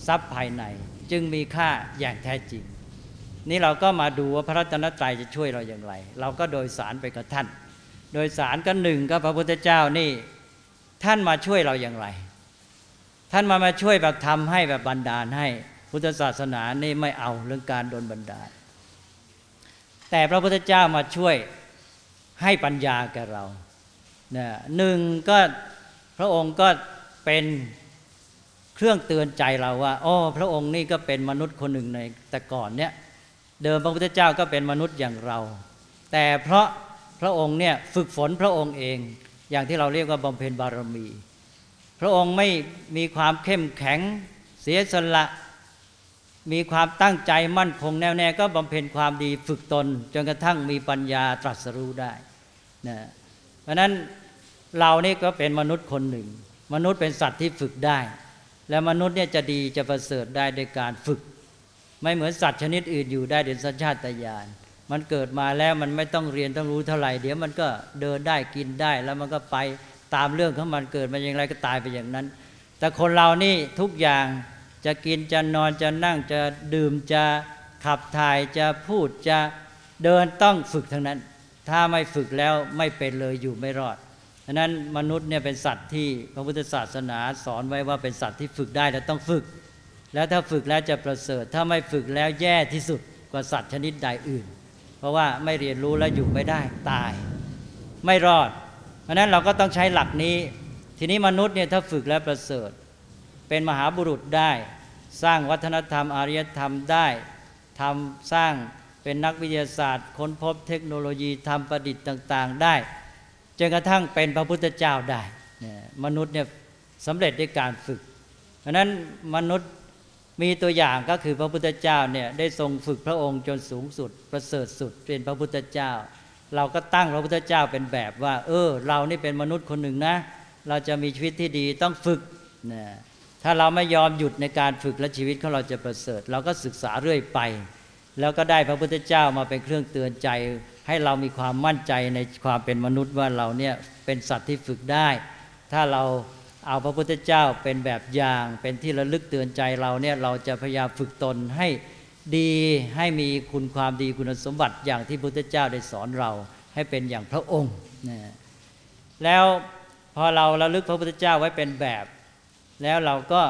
ทรัพย์ภายใน จึงมีค่าอย่างแท้จริง นี่เราก็มาดูว่าพระรัตนตรัยจะช่วยเราอย่างไร เราก็โดยสารไปกับท่าน โดยสารก็หนึ่งก็พระพุทธเจ้านี่ท่านมาช่วยเราอย่างไร ท่านมามาช่วยแบบทำให้แบบบันดาลให้พุทธศาสนานี่ไม่เอาเรื่องการโดนบันดาล แต่พระพุทธเจ้ามาช่วยให้ปัญญาแก่เรานะหนึ่งก็พระองค์ก็เป็นเครื่องเตือนใจเราว่าอ๋อพระองค์นี่ก็เป็นมนุษย์คนหนึ่งในแต่ก่อนเนี่ยเดิมพระพุทธเจ้าก็เป็นมนุษย์อย่างเรา แต่เพราะพระองค์เนี่ยฝึกฝนพระองค์เอง อย่างที่เราเรียกว่าบำเพ็ญบารมี พระองค์ไม่มีความเข้มแข็งเสียสละ มีความตั้งใจมั่นคงแน่วแน่ก็บำเพ็ญความดีฝึกตน จนกระทั่งมีปัญญาตรัสรู้ได้นะเพราะนั้นเรานี่ก็เป็นมนุษย์คนหนึ่ง มนุษย์เป็นสัตว์ที่ฝึกได้ และมนุษย์เนี่ยจะดีจะประเสริฐได้โดยการฝึก ไม่เหมือนสัตว์ชนิดอื่นอยู่ได้โดยสัญชาตญาณมันเกิดมาแล้วมันไม่ต้องเรียนต้องรู้เท่าไหร่เดี๋ยวมันก็เดินได้กินได้ แล้วมันก็ไปตามเรื่องของมันเกิดมาอย่างไรก็ตายไปอย่างนั้น แต่คนเรานี่ทุกอย่าง จะกินจะนอนจะนั่งจะดื่มจะขับถ่ายจะพูดจะเดินต้องฝึกทั้งนั้น ถ้าไม่ฝึกแล้วไม่เป็นเลยอยู่ไม่รอดฉะนั้นมนุษย์เนี่ยเป็นสัตว์ที่พระพุทธศาสนาสอนไว้ว่าเป็นสัตว์ที่ฝึกได้และต้องฝึก แล้วถ้าฝึกแล้วจะประเสริฐ ถ้าไม่ฝึกแล้วแย่ที่สุดกว่าสัตว์ชนิดใดอื่น เพราะว่าไม่เรียนรู้แล้วอยู่ไม่ได้ตาย ไม่รอด เพราะนั้นเราก็ต้องใช้หลักนี้ ทีนี้มนุษย์เนี่ยถ้าฝึกแล้วประเสริฐ เป็นมหาบุรุษได้ สร้างวัฒนธรรมอารยธรรมได้ทำสร้างเป็นนักวิทยาศาสตร์ ค้นพบเทคโนโลยีทำประดิษฐ์ต่าง ๆ ได้จนกระทั่งเป็นพระพุทธเจ้าได้มนุษย์เนี่ยสำเร็จด้วยการฝึก เพราะนั้นมนุษย์มีตัวอย่างก็คือพระพุทธเจ้าเนี่ยได้ทรงฝึกพระองค์จนสูงสุด ประเสริฐสุดเป็นพระพุทธเจ้า เราก็ตั้งพระพุทธเจ้าเป็นแบบว่า เออ เรานี่เป็นมนุษย์คนหนึ่งนะ เราจะมีชีวิตที่ดีต้องฝึกนะ ถ้าเราไม่ยอมหยุดในการฝึกและชีวิตของเราจะประเสริฐ เราก็ศึกษาเรื่อยไป แล้วก็ได้พระพุทธเจ้ามาเป็นเครื่องเตือนใจ ให้เรามีความมั่นใจในความเป็นมนุษย์ว่าเราเนี่ยเป็นสัตว์ที่ฝึกได้ ถ้าเราเอาพระพุทธเจ้าเป็นแบบอย่าง เป็นที่ระลึกเตือนใจเราเนี่ยเราจะพยายามฝึกตนให้ดีให้มีคุณความดีคุณสมบัติอย่างที่พระพุทธเจ้าได้สอนเราให้เป็นอย่างพระองค์นะแล้วพอเราระลึกพระพุทธเจ้าไว้เป็นแบบ แล้วเราก็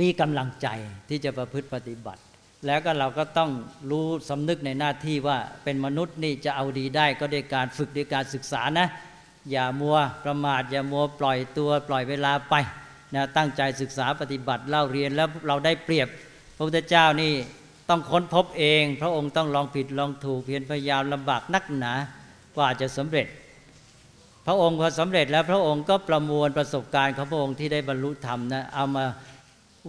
มีกำลังใจที่จะประพฤติปฏิบัติ แล้วก็เราก็ต้องรู้สำนึกในหน้าที่ว่าเป็นมนุษย์นี่จะเอาดีได้ก็ด้วยการฝึกด้วยการศึกษานะ อย่ามัวประมาทอย่ามัวปล่อยตัวปล่อยเวลาไปนะตั้งใจศึกษาปฏิบัติเล่าเรียนแล้วเราได้เปรียบ พระพุทธเจ้านี่ต้องค้นพบเอง พระองค์ต้องลองผิดลองถูกเพียรพยายามลำบากนักหนากว่าจะสำเร็จ พระองค์พอสำเร็จแล้วพระองค์ก็ประมวลประสบการณ์ของพระองค์ที่ได้บรรลุธรรมนะเอามา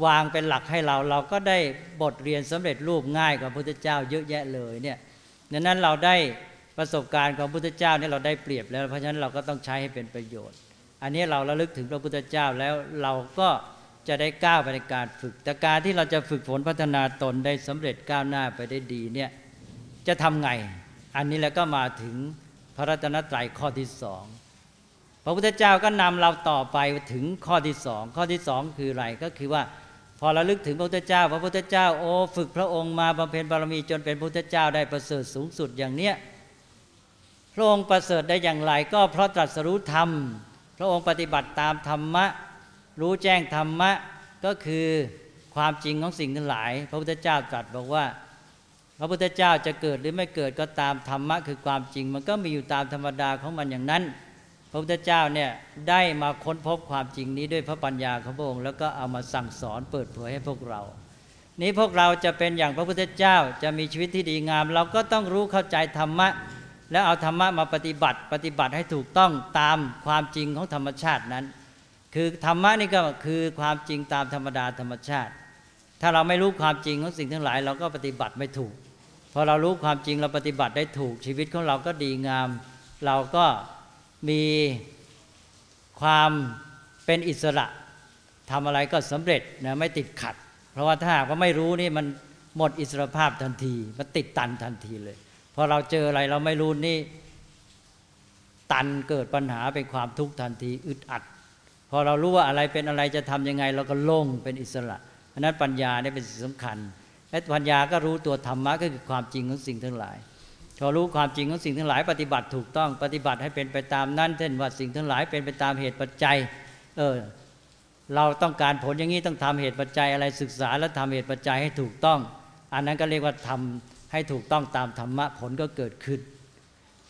วางเป็นหลักให้เรา เราก็ได้บทเรียนสำเร็จรูปง่ายกว่าพระพุทธเจ้าเยอะแยะเลยเนี่ยดังนั้นเราได้ประสบการณ์ของพระพุทธเจ้าเนี่ยเราได้เปรียบแล้ว เพราะฉะนั้นเราก็ต้องใช้ให้เป็นประโยชน์ อันนี้เราระลึกถึงพระพุทธเจ้าแล้วเราก็จะได้ก้าวไปในการฝึกแต่การที่เราจะฝึกฝนพัฒนาตนได้สำเร็จก้าวหน้าไปได้ดีเนี่ยจะทำไง อันนี้แล้วก็มาถึงพระรัตนตรัยข้อที่สอง ระพุทธเจ้าก็นำเราต่อไปถึงข้อที่สองข้อที่สองคืออะไรก็คือว่า พอเราลึกถึงพระพุทธเจ้า พระพุทธเจ้าโอ้ฝึกพระองค์มาบำเพ็ญบารมีจนเป็นพระพุทธเจ้าได้ประเสริฐสูงสุดอย่างเนี้ยพระองค์ประเสริฐได้อย่างไร ก็เพราะตรัสรู้ธรรม พระองค์ปฏิบัติตามธรรมะ รู้แจ้งธรรมะก็คือความจริงของสิ่งทั้งหลาย พระพุทธเจ้าตรัสบอกว่า พระพุทธเจ้าจะเกิดหรือไม่เกิดก็ตามธรรมะคือความจริง มันก็มีอยู่ตามธรรมดาของมันอย่างนั้น ระพุทธเจ้าเนี่ยได้มาค้นพบความจริงนี้ด้วยพระปัญญาของพระองค์แล้วก็เอามาสั่งสอนเปิดเผยให้พวกเรา นี้พวกเราจะเป็นอย่างพระพุทธเจ้าจะมีชีวิตที่ดีงาม เราก็ต้องรู้เข้าใจธรรมะ แล้วเอาธรรมะมาปฏิบัติ ปฏิบัติให้ถูกต้องตามความจริงของธรรมชาตินั้น คือธรรมะนี่ก็คือความจริงตามธรรมดาธรรมชาติ ถ้าเราไม่รู้ความจริงของสิ่งทั้งหลาย เราก็ปฏิบัติไม่ถูกพอเรารู้ความจริงเราปฏิบัติได้ถูกชีวิตของเราก็ดีงาม เราก็ มีความเป็นอิสระทำอะไรก็สำเร็จนะไม่ติดขัด เพราะว่าถ้าหากว่าไม่รู้นี่มันหมดอิสรภาพทันที มันติดตันทันทีเลยพอเราเจออะไรเราไม่รู้นี่ ตันเกิดปัญหาเป็นความทุกข์ทันทีอึดอัด พอเรารู้ว่าอะไรเป็นอะไรจะทํำยังไง เราก็โล่งเป็นอิสระเพราะนั้นปัญญาเนี่ยเป็นสิ่งสำคัญและปัญญาก็รู้ตัวธรรมะก็คือความจริงของสิ่งทั้งหลาย พอรู้ความจริงของสิ่งทั้งหลาย ปฏิบัติถูกต้องปฏิบัติให้เป็นไปตามนั้นเช่นว่าสิ่งทั้งหลายเป็นไปตามเหตุปัจจัย เออเราต้องการผลอย่างนี้ต้องทำเหตุปัจจัยอะไรศึกษาและทำเหตุปัจจัยให้ถูกต้อง อันนั้นก็เรียกว่าทำให้ถูกต้องตามธรรมะผลก็เกิดขึ้น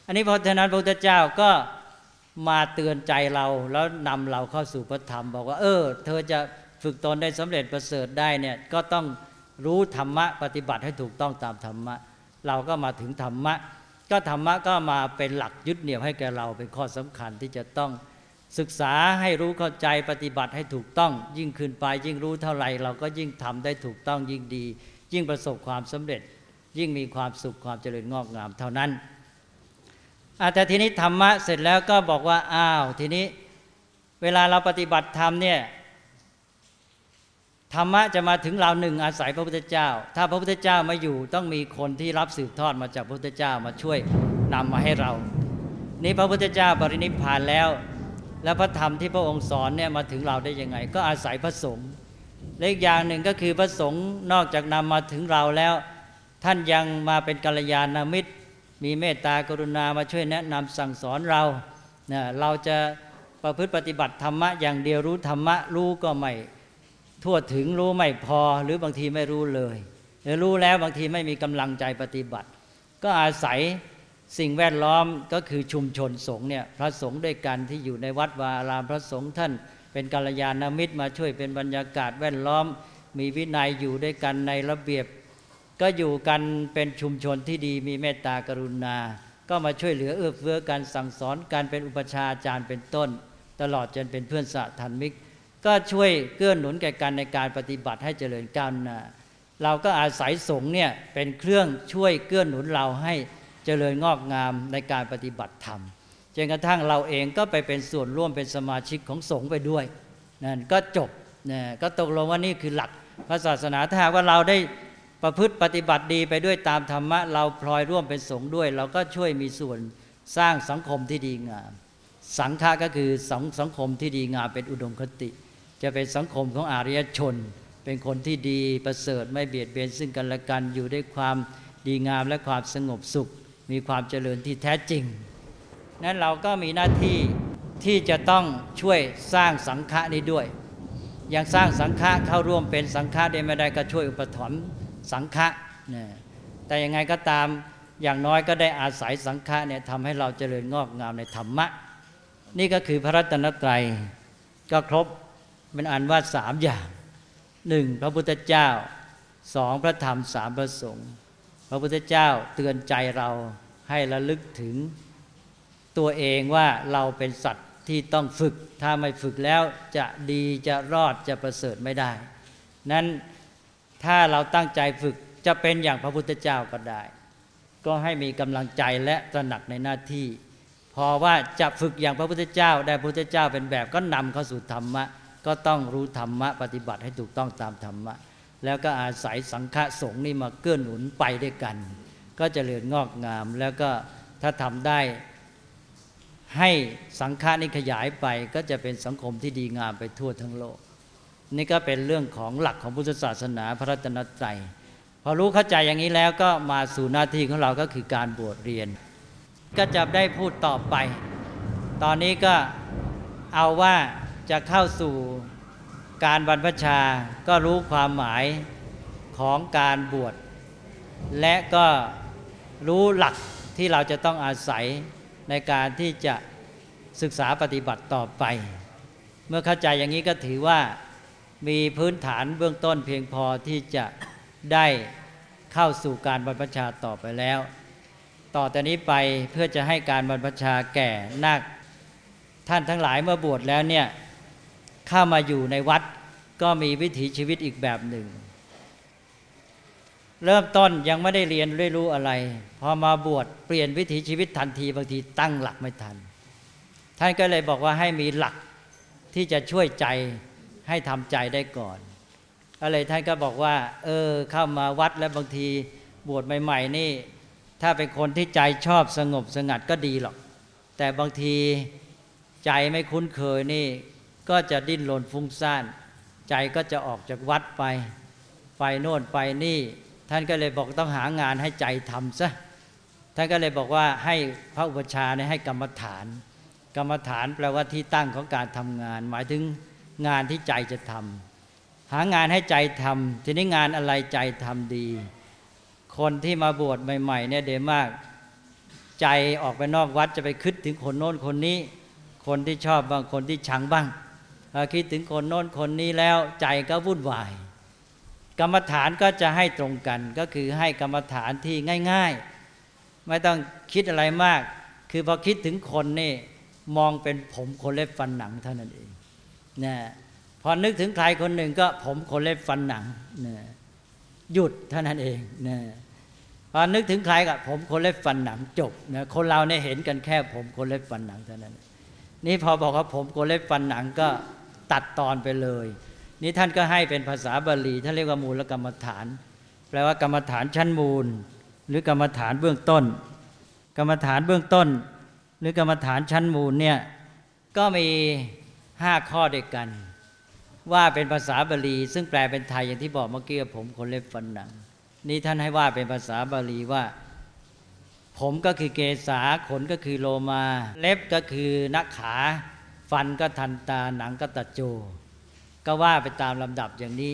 อันนี้เพราะฉะนั้นพระพุทธเจ้าก็มาเตือนใจเราแล้วนำเราเข้าสู่พระธรรม บอกว่า เออ เธอจะฝึกตนได้สำเร็จประเสริฐได้เนี่ยก็ต้องรู้ธรรมะปฏิบัติให้ถูกต้องตามธรรมะ เราก็มาถึงธรรมะ ก็ธรรมะก็มาเป็นหลักยึดเหนี่ยวให้แก่เราเป็นข้อสำคัญที่จะต้องศึกษาให้รู้เข้าใจปฏิบัติให้ถูกต้อง ยิ่งขึ้นไปยิ่งรู้เท่าไหร่ เราก็ยิ่งทำได้ถูกต้องยิ่งดี ยิ่งประสบความสำเร็จ ยิ่งมีความสุขความเจริญงอกงามเท่านั้นแต่ทีนี้ธรรมะเสร็จแล้วก็บอกว่าอ้าวทีนี้ เวลาเราปฏิบัติธรรมเนี่ย ธรรมะจะมาถึงเราหนึ่งอาศัยพระพุทธเจ้า ถ้าพระพุทธเจ้ามาอยู่ต้องมีคนที่รับสืบทอดมาจากพระพุทธเจ้ามาช่วยนำมาให้เรา นี่พระพุทธเจ้าปรินิพพานแล้ว แล้วพระธรรมที่พระองค์สอนเนี่ยมาถึงเราได้ยังไง ก็อาศัยพระสงฆ์และอีกอย่างหนึ่งก็คือพระสงฆ์นอกจากนำมาถึงเราแล้ว ท่านยังมาเป็นกัลยาณมิตร มีเมตตากรุณามาช่วยแนะนำสั่งสอนเราเนี่ยเราจะประพฤติปฏิบัติธรรมะอย่างเดียวรู้ธรรมะรู้ก็ไม่ ทั่วถึงรู้ไม่พอหรือบางทีไม่รู้เลย หรือรู้แล้วบางทีไม่มีกำลังใจปฏิบัติ ก็อาศัยสิ่งแวดล้อมก็คือชุมชนสงฆ์เนี่ยพระสงฆ์ด้วยกันที่อยู่ในวัดวาอารามพระสงฆ์ท่าน เป็นกัลยาณมิตรมาช่วยเป็นบรรยากาศแวดล้อม มีวินัยอยู่ด้วยกันในระเบียบ ก็อยู่กันเป็นชุมชนที่ดีมีเมตตากรุณา ก็มาช่วยเหลือเอื้อเฟื้อกันสั่งสอนการเป็นอุปชาอาจารย์เป็นต้น ตลอดจนเป็นเพื่อนสะทันมิก ก็ช่วยเกื้อหนุนแก่กันในการปฏิบัติให้เจริญก้าวหน้าเราก็อาศัยสงฆ์เนี่ยเป็นเครื่องช่วยเกื้อหนุนเราให้เจริญงอกงามในการปฏิบัติธรรมจนกระทั่งเราเองก็ไปเป็นส่วนร่วมเป็นสมาชิกของสงฆ์ไปด้วยนั่นก็จบนะก็ตกลงว่านี่คือหลักพระศาสนาถ้าหากว่าเราได้ประพฤติปฏิบัติดีไปด้วยตามธรรมะ เราพลอยร่วมเป็นสงฆ์ด้วย เราก็ช่วยมีส่วนสร้างสังคมที่ดีงาม สังฆะก็คือสังสังคมที่ดีงามเป็นอุดมคติ จะเป็นสังคมของอารยชน เป็นคนที่ดีประเสริฐไม่เบียดเบียนซึ่งกันและกันอยู่ด้วยความดีงามและความสงบสุข มีความเจริญที่แท้จริง นั้นเราก็มีหน้าที่ที่จะต้องช่วยสร้างสังฆะนี้ด้วย อย่างสร้างสังฆะเข้าร่วมเป็นสังฆะได้ไม่ได้ก็ช่วยอุปถัมภ์สังฆะนะแต่ยังไงก็ตามอย่างน้อยก็ได้อาศัยสังฆะเนี่ยทำให้เราเจริญงอกงามในธรรมะ นี่ก็คือพระรัตนตรัยก็ครบ เป็นอันว่าสามอย่างหนึ่งพระพุทธเจ้าสองพระธรรมสามพระสงฆ์พระพุทธเจ้าเตือนใจเราให้ระลึกถึงตัวเองว่าเราเป็นสัตว์ที่ต้องฝึก ถ้าไม่ฝึกแล้วจะดีจะรอดจะประเสริฐไม่ได้ นั้นถ้าเราตั้งใจฝึกจะเป็นอย่างพระพุทธเจ้าก็ได้ ก็ให้มีกำลังใจและตระหนักในหน้าที่ พอว่าจะฝึกอย่างพระพุทธเจ้า ได้พระพุทธเจ้าเป็นแบบก็นำเข้าสู่ธรรมะ ก็ต้องรู้ธรรมะปฏิบัติให้ถูกต้องตามธรรมะ แล้วก็อาศัยสังฆสงฆ์นี่มาเกื้อหนุนไปด้วยกัน ก็จเจริญงอกงาม แล้วก็ถ้าทำได้ให้สังฆานี่ขยายไปก็จะเป็นสังคมที่ดีงามไปทั่วทั้งโลก นี่ก็เป็นเรื่องของหลักของพุทธศาสนาพระรัตนตรัยพอรู้เข้าใจอย่างนี้แล้วก็มาสู่หน้าที่ของเราก็คือการบวชเรียน ก็จะได้พูดต่อไป ตอนนี้ก็เอาว่า จะเข้าสู่การบรรพชาก็รู้ความหมายของการบวช และก็รู้หลักที่เราจะต้องอาศัยในการที่จะศึกษาปฏิบัติต่อไป เมื่อเข้าใจอย่างนี้ก็ถือว่ามีพื้นฐานเบื้องต้นเพียงพอที่จะได้เข้าสู่การบรรพชาต่อไปแล้ว ต่อแต่นี้ไปเพื่อจะให้การบรรพชาแก่นาคท่านทั้งหลายเมื่อบวชแล้วเนี่ย เข้ามาอยู่ในวัดก็มีวิถีชีวิตอีกแบบหนึ่ง เริ่มต้นยังไม่ได้เรียนไม่รู้อะไร พอมาบวชเปลี่ยนวิถีชีวิตทันทีบางทีตั้งหลักไม่ทัน ท่านก็เลยบอกว่าให้มีหลักที่จะช่วยใจให้ทำใจได้ก่อนก็เลยท่านก็บอกว่า เออเข้ามาวัดแล้วบางทีบวชใหม่ ๆ นี่ ถ้าเป็นคนที่ใจชอบสงบสงัดก็ดีหรอก แต่บางทีใจไม่คุ้นเคยนี่ ก็จะดิ้นรนฟุ้งซ่าน ใจก็จะออกจากวัดไป ไปโน่นไปนี่ ท่านก็เลยบอกต้องหางานให้ใจทำซะท่านก็เลยบอกว่าให้พระอุปชาเนี่ยให้กรรมฐาน กรรมฐานแปลว่าที่ตั้งของการทำงาน หมายถึงงานที่ใจจะทำหางานให้ใจทำทีนี้งานอะไรใจทำดี คนที่มาบวชใหม่ๆเนี่ยเดยวมาก ใจออกไปนอกวัดจะไปคิดถึงคนโน้นคนนี้ คนที่ชอบบางคนที่ชังบ้าง คิดถึงคนโน้นคนนี้แล้วใจก็วุ่นวาย กรรมฐานก็จะให้ตรงกันก็คือให้กรรมฐานที่ง่าย ๆ ไม่ต้องคิดอะไรมาก คือพอคิดถึงคนนี่มองเป็นผมคนเล็บฟันหนังเท่านั้นเองนะพอนึกถึงใครคนหนึ่งก็ผมคนเล็บฟันหนังนะหยุดเท่านั้นเองนะพอนึกถึงใครก็ผมคนเล็บฟันหนังจบนะคนเราเนี่ยเห็นกันแค่ผมคนเล็บฟันหนังเท่านั้น นี่พอบอกว่าผมคนเล็บฟันหนังก็ ตัดตอนไปเลย นี่ท่านก็ให้เป็นภาษาบาลีท่านเรียกว่ามูลกรรมฐาน แปลว่ากรรมฐานชั้นมูล หรือกรรมฐานเบื้องต้น กรรมฐานเบื้องต้น หรือกรรมฐานชั้นมูลเนี่ยก็มีห้าข้อด้วยกัน ว่าเป็นภาษาบาลี ซึ่งแปลเป็นไทยอย่างที่บอกเมื่อกี้ผมคนเล็บฟันหนัง นี่ท่านให้ว่าเป็นภาษาบาลีว่าผมก็คือเกษาขนก็คือโลมา เล็บก็คือนักขา ฟันก็ทันตาหนังก็ตะโจ ก็ว่าไปตามลำดับอย่างนี้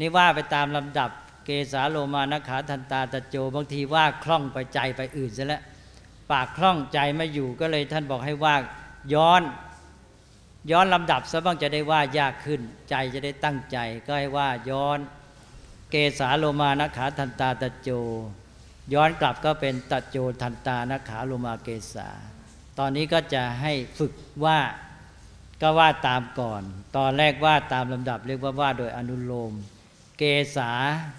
นี่ว่าไปตามลำดับเกษาโลมานักขาทันตาตะโจบางทีว่าคล่องไปใจไปอื่นซะแล้วปากคล่องใจไม่อยู่ก็เลยท่านบอกให้ว่าย้อนย้อนลำดับซะบ้างจะได้ว่ายากขึ้น ใจจะได้ตั้งใจ ก็ให้ว่าย้อนเกษาโลมานักขาทันตาตะโจ ย้อนกลับก็เป็นตัดโจทันตานาขาโลมาเกษาตอนนี้ก็จะให้ฝึกว่า ก็ว่าตามก่อน ตอนแรกว่าตามลำดับ เรียกว่าว่าโดยอนุโลม เกษา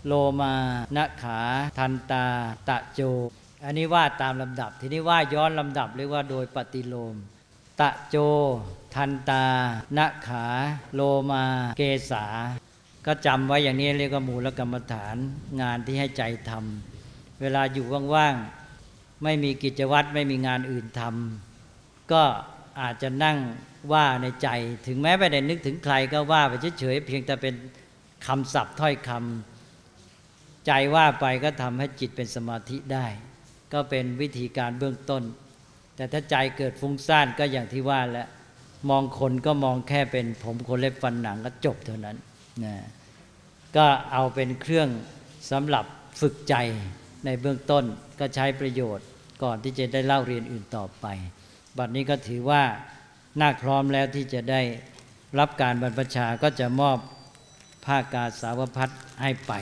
โลมานขา ทันตา ตะโจ อันนี้ว่าตามลำดับ ทีนี้ว่าย้อนลำดับเรียกว่าโดยปฏิโลม ตะโจ ทันตานขา โลมา เกษา ก็จำไว้อย่างนี้เรียกว่ามูลกรรมฐานงานที่ให้ใจทำเวลาอยู่ว่างๆไม่มีกิจวัตรไม่มีงานอื่นทำก็ อาจจะนั่งว่าในใจ ถึงแม้ไม่ได้นึกถึงใครก็ว่าไปเฉยๆเพียงแต่เป็นคำศัพท์ถ้อยคำใจว่าไปก็ทำให้จิตเป็นสมาธิได้ ก็เป็นวิธีการเบื้องต้น แต่ถ้าใจเกิดฟุ้งซ่านก็อย่างที่ว่าแล้วมองคนก็มองแค่เป็นผมคนเล็บฟันหนังก็จบเท่านั้นนะก็เอาเป็นเครื่องสำหรับฝึกใจในเบื้องต้นก็ใช้ประโยชน์ก่อนที่จะได้เล่าเรียนอื่นต่อไป บัดนี้ก็ถือว่าน่าพร้อมแล้วที่จะได้รับการบรรพชาก็จะมอบผ้ากาสาวพัดให้ไป